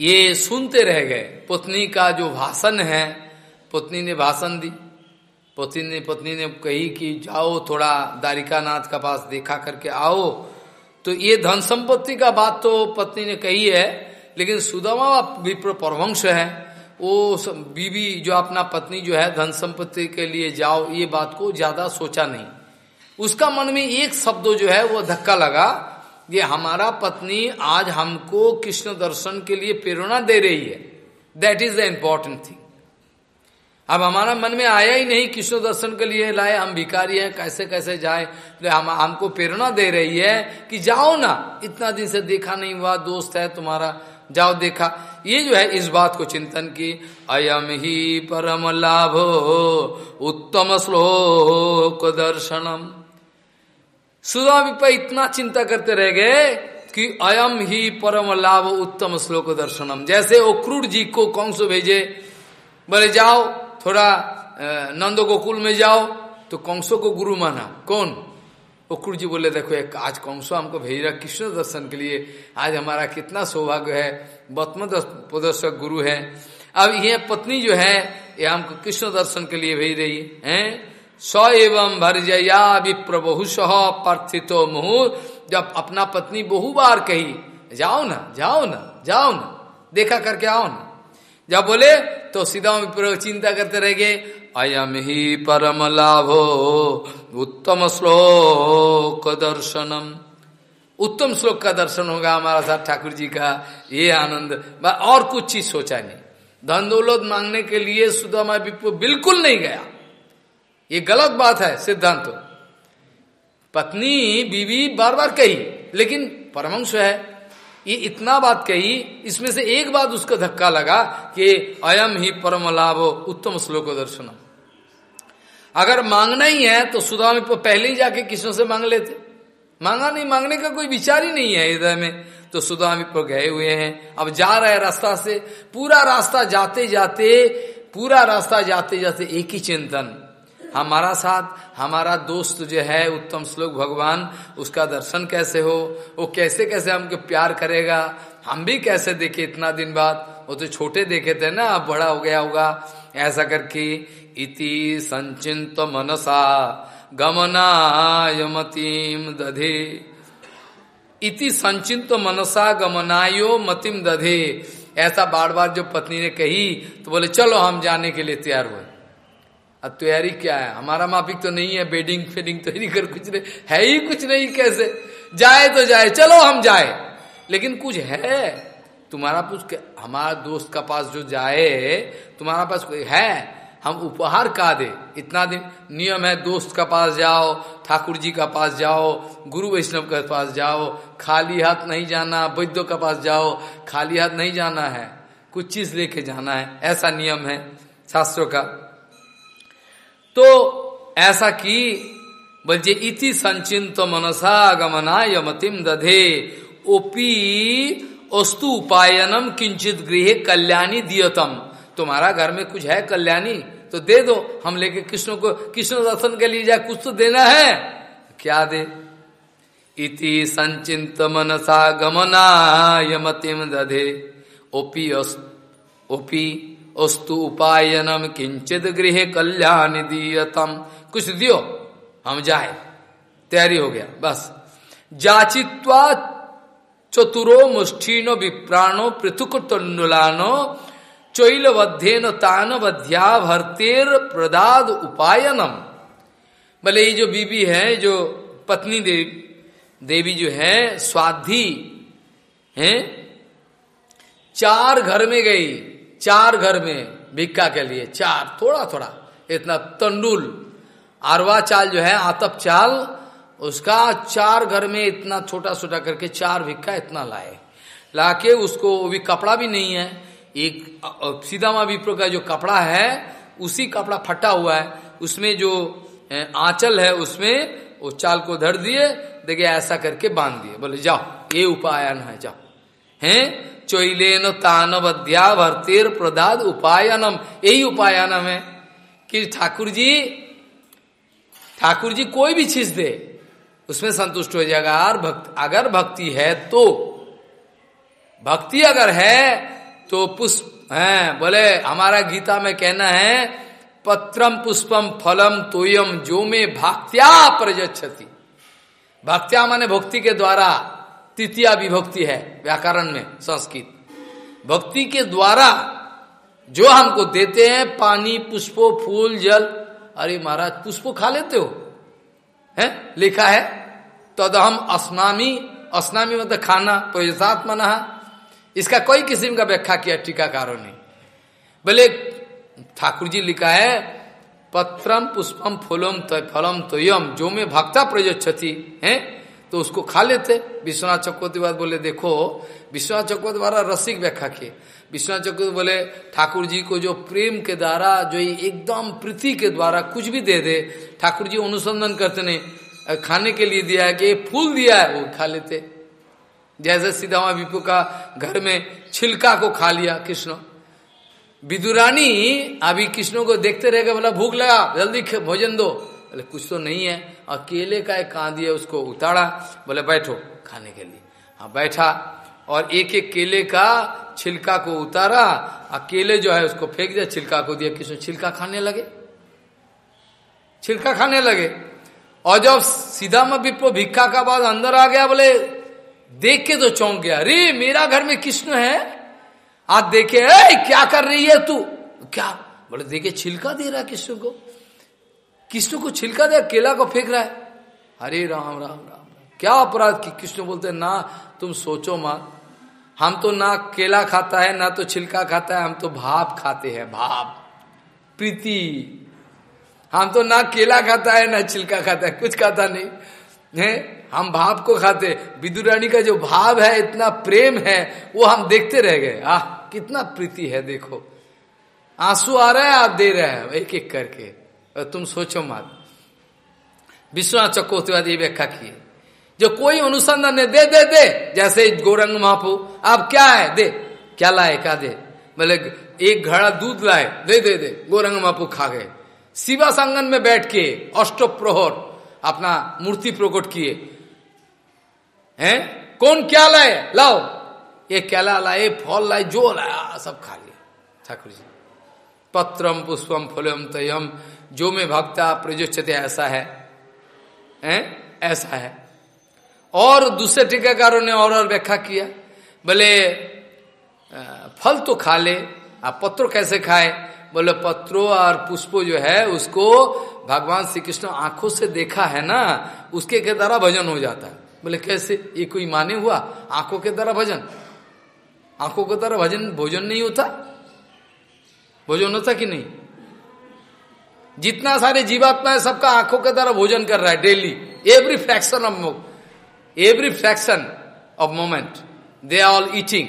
ये सुनते रह गए। पत्नी का जो भाषण है, पत्नी ने भाषण दी। पत्नी ने पत्नी ने कही कि जाओ थोड़ा दारिका नाथ का पास देखा करके आओ। तो ये धन संपत्ति का बात तो पत्नी ने कही है, लेकिन सुदामा विप्र परवंश है। वो बीबी, जो अपना पत्नी जो है, धन संपत्ति के लिए जाओ, ये बात को ज़्यादा सोचा नहीं। उसका मन में एक शब्द जो है, वो धक्का लगा ये हमारा पत्नी आज हमको कृष्ण दर्शन के लिए प्रेरणा दे रही है। That is the important thing अब हमारा मन में आया ही नहीं कृष्ण दर्शन के लिए, लाए, हम भिकारी हैं, कैसे कैसे जाए तो हम, हमको प्रेरणा दे रही है कि जाओ ना। इतना दिन से देखा नहीं हुआ, दोस्त है तुम्हारा जाओ देखा। ये जो है, इस बात को चिंतन की। अयम ही परम लाभ उत्तम श्लोक दर्शनम। सुधा विपा इतना चिंता करते रह गए कि अयम ही परम लाभ उत्तम श्लोक दर्शनम। जैसे वो क्रूर जी को कौन सो भेजे? बोले, जाओ, थोड़ा नंद गोकुल में जाओ। तो कंसो को गुरु माना। कौन? उक्र जी बोले, देखो, एक आज कंसो हमको भेज रहा कृष्ण दर्शन के लिए आज हमारा कितना सौभाग्य है। बत्म प्रदर्शक गुरु है। अब यह पत्नी जो है, ये हमको कृष्ण दर्शन के लिए भेज रही है स एवं भरजया विप्र बहुश पार्थितो मुहूर्त जब अपना पत्नी बहु बार कही, जाओ ना जाओ ना जाओ ना, देखा करके आओ ना। जब बोले तो सीधा चिंता करते रह गए। अयम ही परम लाभो उत्तम श्लोक दर्शनम उत्तम श्लोक का दर्शन होगा हमारा साथ ठाकुर जी का ये आनंद। और कुछ चीज़ सोचा नहीं। धन दौलत मांगने के लिए सुदामा विप्र बिल्कुल नहीं गया। ये गलत बात है, सिद्धांत। तो। पत्नी, बीवी बार बार कही, लेकिन परमंश है। ये इतना बात कही, इसमें से एक बात उसको धक्का लगा कि अयम ही परम लाभ, उत्तम श्लोक दर्शन अगर मांगना ही है तो सुदामी पहले ही जाके किसों से मांग लेते? मांगा नहीं, मांगने का कोई विचार ही नहीं है हृदय में। तो सुदामी पर गए हुए हैं। अब जा रहे रास्ता से। पूरा रास्ता जाते जाते पूरा रास्ता जाते जाते एक ही चिंतन। हमारा साथ, हमारा दोस्त जो है, उत्तम श्लोक भगवान, उसका दर्शन कैसे हो, वो कैसे कैसे हमको प्यार करेगा, हम भी कैसे देखे इतना दिन बाद? वो तो छोटे देखे थे ना, अब बड़ा हो गया होगा। ऐसा करके इति संचिंत मनसा गमनायमतीम दधे। इति संचिंत मनसा गमनायो मतिम दधे। ऐसा बार बार जो पत्नी ने कही तो बोले, चलो, हम जाने के लिए तैयार हुए। अब तैयारी क्या है? हमारा माफिक तो नहीं है बेडिंग फेडिंग तो नहीं कर कुछ नहीं। है ही कुछ नहीं, कैसे? जाए तो जाए, चलो हम जाए। लेकिन कुछ है? तुम्हारा कुछ हमारा दोस्त का पास जो जाए, तुम्हारा पास कोई है? हम उपहार का दे? इतना दिन नियम है, दोस्त का पास जाओ, ठाकुर जी का पास जाओ, गुरु वैष्णव के पास जाओ, खाली हाथ नहीं जाना, वैद्यों का पास जाओ, खाली हाथ नहीं जाना है। कुछ चीज़ लेके जाना है, ऐसा नियम है शास्त्रों का। तो ऐसा की बोलते इति संचिंत मनसा गमना यमतिम दधे। ओपी अस्तु उपायनम किंचित गृह कल्याणी दियतम। तुम्हारा घर में कुछ है कल्याणी? तो दे दो। हम लेके कृष्ण को, कृष्ण दर्शन के लिए जाए, कुछ तो देना है। क्या दे? इति संचिंत मनसा गमना यमतिम दधे। ओपी ओपी अस्तु उपायनम किंचित गृह कल्याण दियतम। कुछ दियो, हम जाए। तैयारी हो गया, बस। जाचित्वा चतुरो मुष्ठीनो विप्राणो पृथुक तंडुलानो चैलबद्धेन तान बध्या भरतेर प्रदाद उपायनम। भले ये जो बीबी है, जो पत्नी देवी देवी जो है, स्वाधि, है, चार घर में गई। चार घर में भिक्का के लिए, चार, थोड़ा थोड़ा, इतना तंडुल आरवा चाल जो है, आतप चाल, उसका चार घर में इतना छोटा छोटा करके चार भिक्का इतना लाए। लाके उसको भी कपड़ा भी नहीं है, एक सीधामा विप्रो का जो कपड़ा है, उसी कपड़ा फटा हुआ है। उसमें जो आंचल है, उसमें वो चाल को धर दिए, देखिए ऐसा करके बाँध दिए। बोले, जाओ, ये उपायन है जाओ। हैं? तानवध्या भरतेर प्रदाद उपायनम। यही उपायनम है कि ठाकुर जी ठाकुर जी कोई भी चीज़ दे, उसमें संतुष्ट हो जाएगा। अगर भक्ति अगर भक्ति है तो भक्ति अगर है तो पुष्प, है, बोले, हमारा गीता में कहना है, पत्रम पुष्पम फलम तोयम जो में भक्त्या प्रजच्छति। भक्त्या माने भक्ति के द्वारा तृतीया विभक्ति है व्याकरण में, संस्कृत। भक्ति के द्वारा जो हमको देते हैं, पानी, पुष्पो, फूल, जल, अरे महाराज, पुष्पो खा लेते हो? है? लिखा है तद हम अस्नामी अस्नामी मतलब खाना तो मना। इसका कोई किस्म का व्याख्या किया टीकाकारों ने। बोले ठाकुर जी लिखा है, पत्रम, पुष्पम, फूलम फलम, तोयम, जो में भक्ता प्रयोच्छति है? तो उसको खा लेते। विश्वनाथ चक्रवर्ती बाद बोले, देखो, विश्वनाथ चक्रवर्ती द्वारा रसिक व्याख्या किए विश्वनाथ चक्रवर्ती बोले ठाकुर जी को जो प्रेम के द्वारा, जो एकदम प्रीति के द्वारा कुछ भी दे दे ठाकुर जी अनुसंधान करते नहीं। खाने के लिए दिया है कि फूल दिया है, वो खा लेते। जैसे सीधामा विपु का घर में छिलका को खा लिया कृष्ण। विदुरानी अभी कृष्ण को देखते रहेगा बोला, भूख लगा, जल्दी भोजन दो। बोले, कुछ तो नहीं है। और केले का एक कांदी है, उसको उतारा, बोले, बैठो खाने के लिए। हाँ बैठा और एक एक केले का छिलका को उतारा और केले जो है उसको फेंक दिया, छिलका को दिया। कृष्ण छिलका खाने लगे। छिलका खाने लगे। और जब सीधा में भिक्खा का बाद अंदर आ गया, बोले, देख के तो चौंक गया। अरे, मेरा घर में कृष्ण है। आज देखे क्या कर रही है तू? क्या? बोले, देखे, छिलका दे रहा कृष्ण को। कृष्ण को छिलका दे केला को फेंक रहा है। हरे राम राम राम क्या अपराध की कृष्ण बोलते ना, तुम सोचो मत। हम तो ना केला खाता है, ना तो छिलका खाता है, हम तो भाप खाते हैं, भाप। प्रीति, हम तो ना केला खाता है, ना छिलका खाता है, कुछ खाता नहीं। है? हम भाप को खाते विदुरानी का जो भाव है, इतना प्रेम है, वो हम देखते रह गए। आह, कितना प्रीति है, देखो। आँसू आ रहा है, आप दे रहे हैं एक एक करके। तुम सोचो मत। विश्वनाथ चकोत्वाद व्याख्या किए जो कोई अनुसंधान ने दे दे दे, जैसे गोरंग महापू आप क्या है? दे। क्या लाए, क्या दे? बोले, एक घड़ा दूध लाए, दे दे दे, गोरंग महापू खा गए। शिवा संगन में बैठ के अष्ट प्रहर अपना मूर्ति प्रकट किए। हैं? कौन क्या लाए? लाओ। ये केला लाए, फल लाए, जो लाया, सब खा लिया ठाकुर जी। पत्रम पुष्पम फलम तयम जो में भक्ता प्रजोचते ऐसा है, हैं? ऐसा है। और दूसरे टीकाकारों ने और और व्याख्या किया, बोले फल तो खा ले, आप पत्र कैसे खाए? बोले, पत्रों और पुष्पो जो है, उसको भगवान श्री कृष्ण आँखों से देखा है ना, उसके के द्वारा भजन हो जाता है। बोले, कैसे? ये कोई माने हुआ? आँखों के द्वारा भजन? आँखों के द्वारा भजन, भोजन नहीं होता? भोजन होता कि नहीं? जितना सारे जीवात्मा है, सबका आँखों के द्वारा भोजन कर रहा है daily. Every fraction of every fraction of moment they are all eating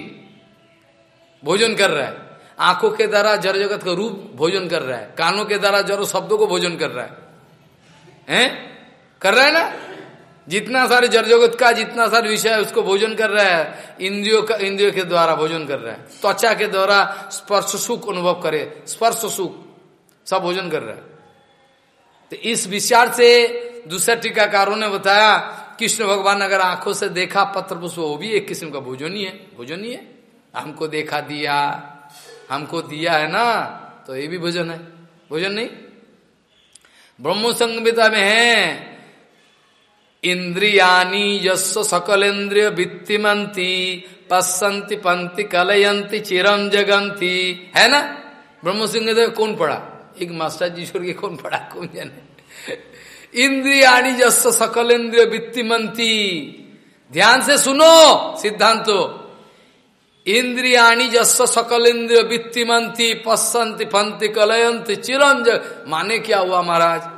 भोजन कर रहा है। आँखों के द्वारा जड़ जगत का रूप भोजन कर रहा है। कानों के द्वारा जड़ शब्दों को भोजन कर रहा है। हैं? कर रहा है ना? जितना सारे जड़ जगत का, जितना सारे विषय है, उसको भोजन कर रहा है। इंद्रियों का इंद्रियों के द्वारा भोजन कर रहा है। त्वचा के द्वारा स्पर्श सुख अनुभव करे। स्पर्श सुख, सब भोजन कर रहा है। तो इस विचार से दूसरे टीकाकारों ने बताया, कृष्ण भगवान अगर आँखों से देखा पत्र पुष्प वो भी एक किस्म का भोजन ही है भोजन ही। है हमको देखा दिया, हमको दिया है ना तो ये भी भोजन है। भोजन नहीं? ब्रह्म संगीता में है इंद्रियानी यस्व सकल इंद्रिय वित्तिमंती पसंती पंथी कलयंती चिरम जगंती है ना? ब्रह्म सिंह कौन पढ़ा? एक मास्टर जी छोड़ के कौन पढ़ा, कौन जाने? इंद्रियाणी जस सकल इंद्रिय वित्तिमंती। ध्यान से सुनो सिद्धांतो। इंद्रियाणी जस सकल इंद्रिय वित्तिमंती पसंती पंथी कलयंती चिरंज। माने क्या हुआ महाराज?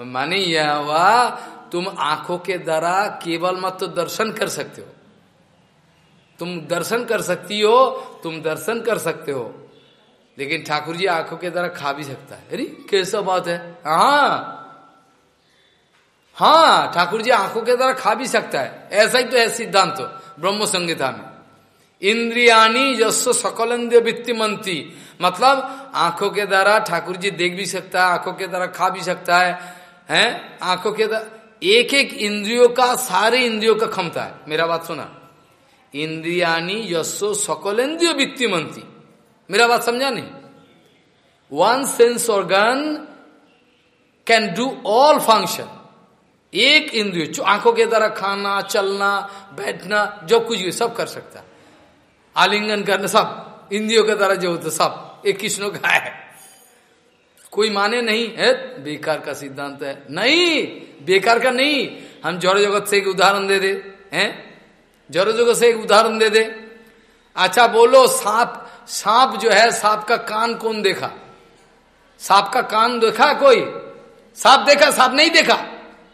माने यह हुआ, तुम आँखों के द्वारा केवल मत तो दर्शन कर सकते हो। तुम दर्शन कर सकती हो, तुम दर्शन कर सकते हो। लेकिन ठाकुर जी आँखों के द्वारा खा भी सकता है। अरे कैसा बात है? हाँ। हाँ ठाकुर जी आँखों के द्वारा खा भी सकता है। ऐसा ही तो है सिद्धांत तो, ब्रह्म संगीता में। इंद्रियाणी जस्व सकल इंद्रिय वित्तिमंती। मतलब आँखों के द्वारा ठाकुर जी देख भी सकता है आँखों के द्वारा खा भी सकता है हैं? आँखों के द्वारा एक एक इंद्रियों का सारे इंद्रियों का क्षमता है। मेरा बात सुना। इंद्रियाणी यशो सकल इंद्रिय वित्तिमंती। मेरा बात समझा नहीं? One sense organ can do all function एक इंद्रिय, जो आँखों के द्वारा खाना, चलना, बैठना, जो कुछ भी, सब कर सकता आलिंगन करना, सब। इंद्रियों के द्वारा जो होता सब। एक कृष्ण का है। कोई माने नहीं, है? बेकार का सिद्धांत है। नहीं, बेकार का नहीं। हम जड़ जगत से एक उदाहरण दे दे, हैं? जड़ जगत से एक उदाहरण दे दे। अच्छा बोलो सांप सांप जो है, सांप का कान कौन देखा? सांप का कान देखा कोई? सांप देखा, सांप नहीं देखा?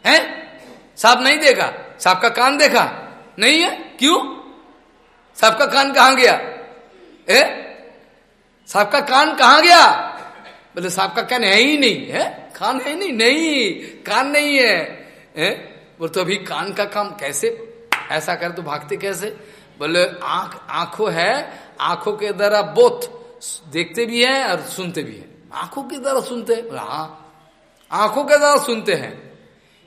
है? सांप नहीं देखा? सांप का कान देखा? नहीं है? क्यों? सांप का कान कहाँ गया? ए? सांप का कान कहाँ गया? बोले, सांप का कान है ही नहीं, है? कान है नहीं नहीं, कान नहीं है? बोले तो अभी कान का काम कैसे? ऐसा कर तो भागते कैसे? बोले, आँख, आँखों है आँखों के द्वारा बोथ देखते भी हैं और सुनते भी हैं। आँखों के द्वारा सुनते हैं? हाँ। आँखों के द्वारा सुनते हैं।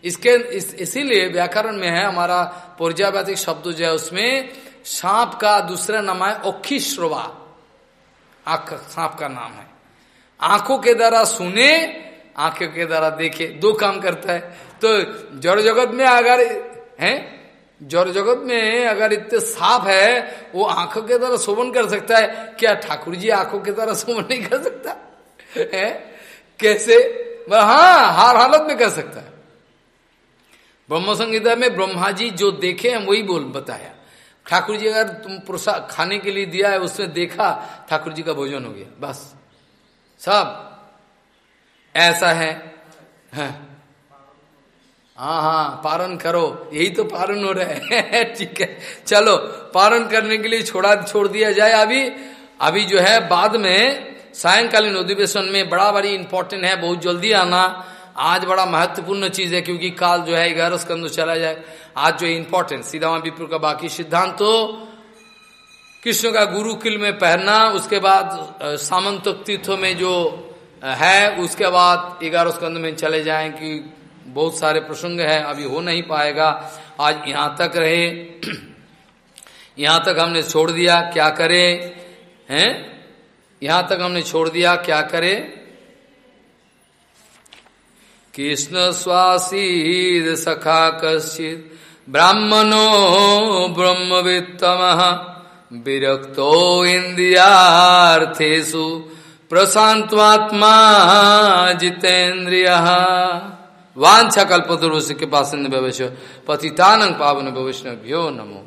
इसके इस, इसीलिए व्याकरण में है हमारा प्रजावैतिक शब्द जो है उसमें सांप का दूसरा नाम है ओखी श्रोवा आँख सांप का नाम है। आँखों के द्वारा सुने आँखों के द्वारा देखे दो काम करता है। तो जड़ जगत में अगर है? जड़ जगत में अगर इतने साफ़ है, वो आँखों के द्वारा शोभन कर सकता है। क्या ठाकुर जी आँखों के द्वारा शोभन नहीं कर सकता? है? कैसे? हाँ हर हालत में कर सकता है। ब्रह्म संगीता में ब्रह्मा जी जो देखे हैं, वही बोल, बताया। ठाकुर जी अगर तुम प्रसाद खाने के लिए दिया है उसमें देखा, ठाकुर जी का भोजन हो गया। बस। सब। ऐसा है। हाँ? हाँ हाँ पारण करो। यही तो पारण हो रहा है। ठीक है। चलो, पारण करने के लिए छोड़ा, छोड़ दिया जाए अभी। अभी जो है, बाद में सायंकालीन अधिवेशन में बड़ा बड़ी इंपॉर्टेंट है, बहुत जल्दी आना। आज बड़ा महत्वपूर्ण चीज़ है, क्योंकि काल जो है, ग्यारह स्कंद चला जाए। आज जो इंपॉर्टेंट सीधा विप्र का बाकी सिद्धांत तो कृष्ण का गुरु किल में पहनना, उसके बाद सामंत तीर्थों में जो है, उसके बाद ग्यारह स्कंद में चले जाए कि बहुत सारे प्रसंग है, अभी हो नहीं पाएगा। आज यहाँ तक रहे, यहाँ तक हमने छोड़ दिया, क्या करें, हैं? यहाँ तक हमने छोड़ दिया, क्या करे? कृष्ण स्वासीद सखा कश्चित, ब्राह्मणो ब्रह्मवित्तम, विरक्तो इंद्रियार्थेशु प्रशांतवात्मा जितेन्द्रिय। वांछा कल्पतरुष के पास पतितानंग पावन वैष्णव्यो नमो।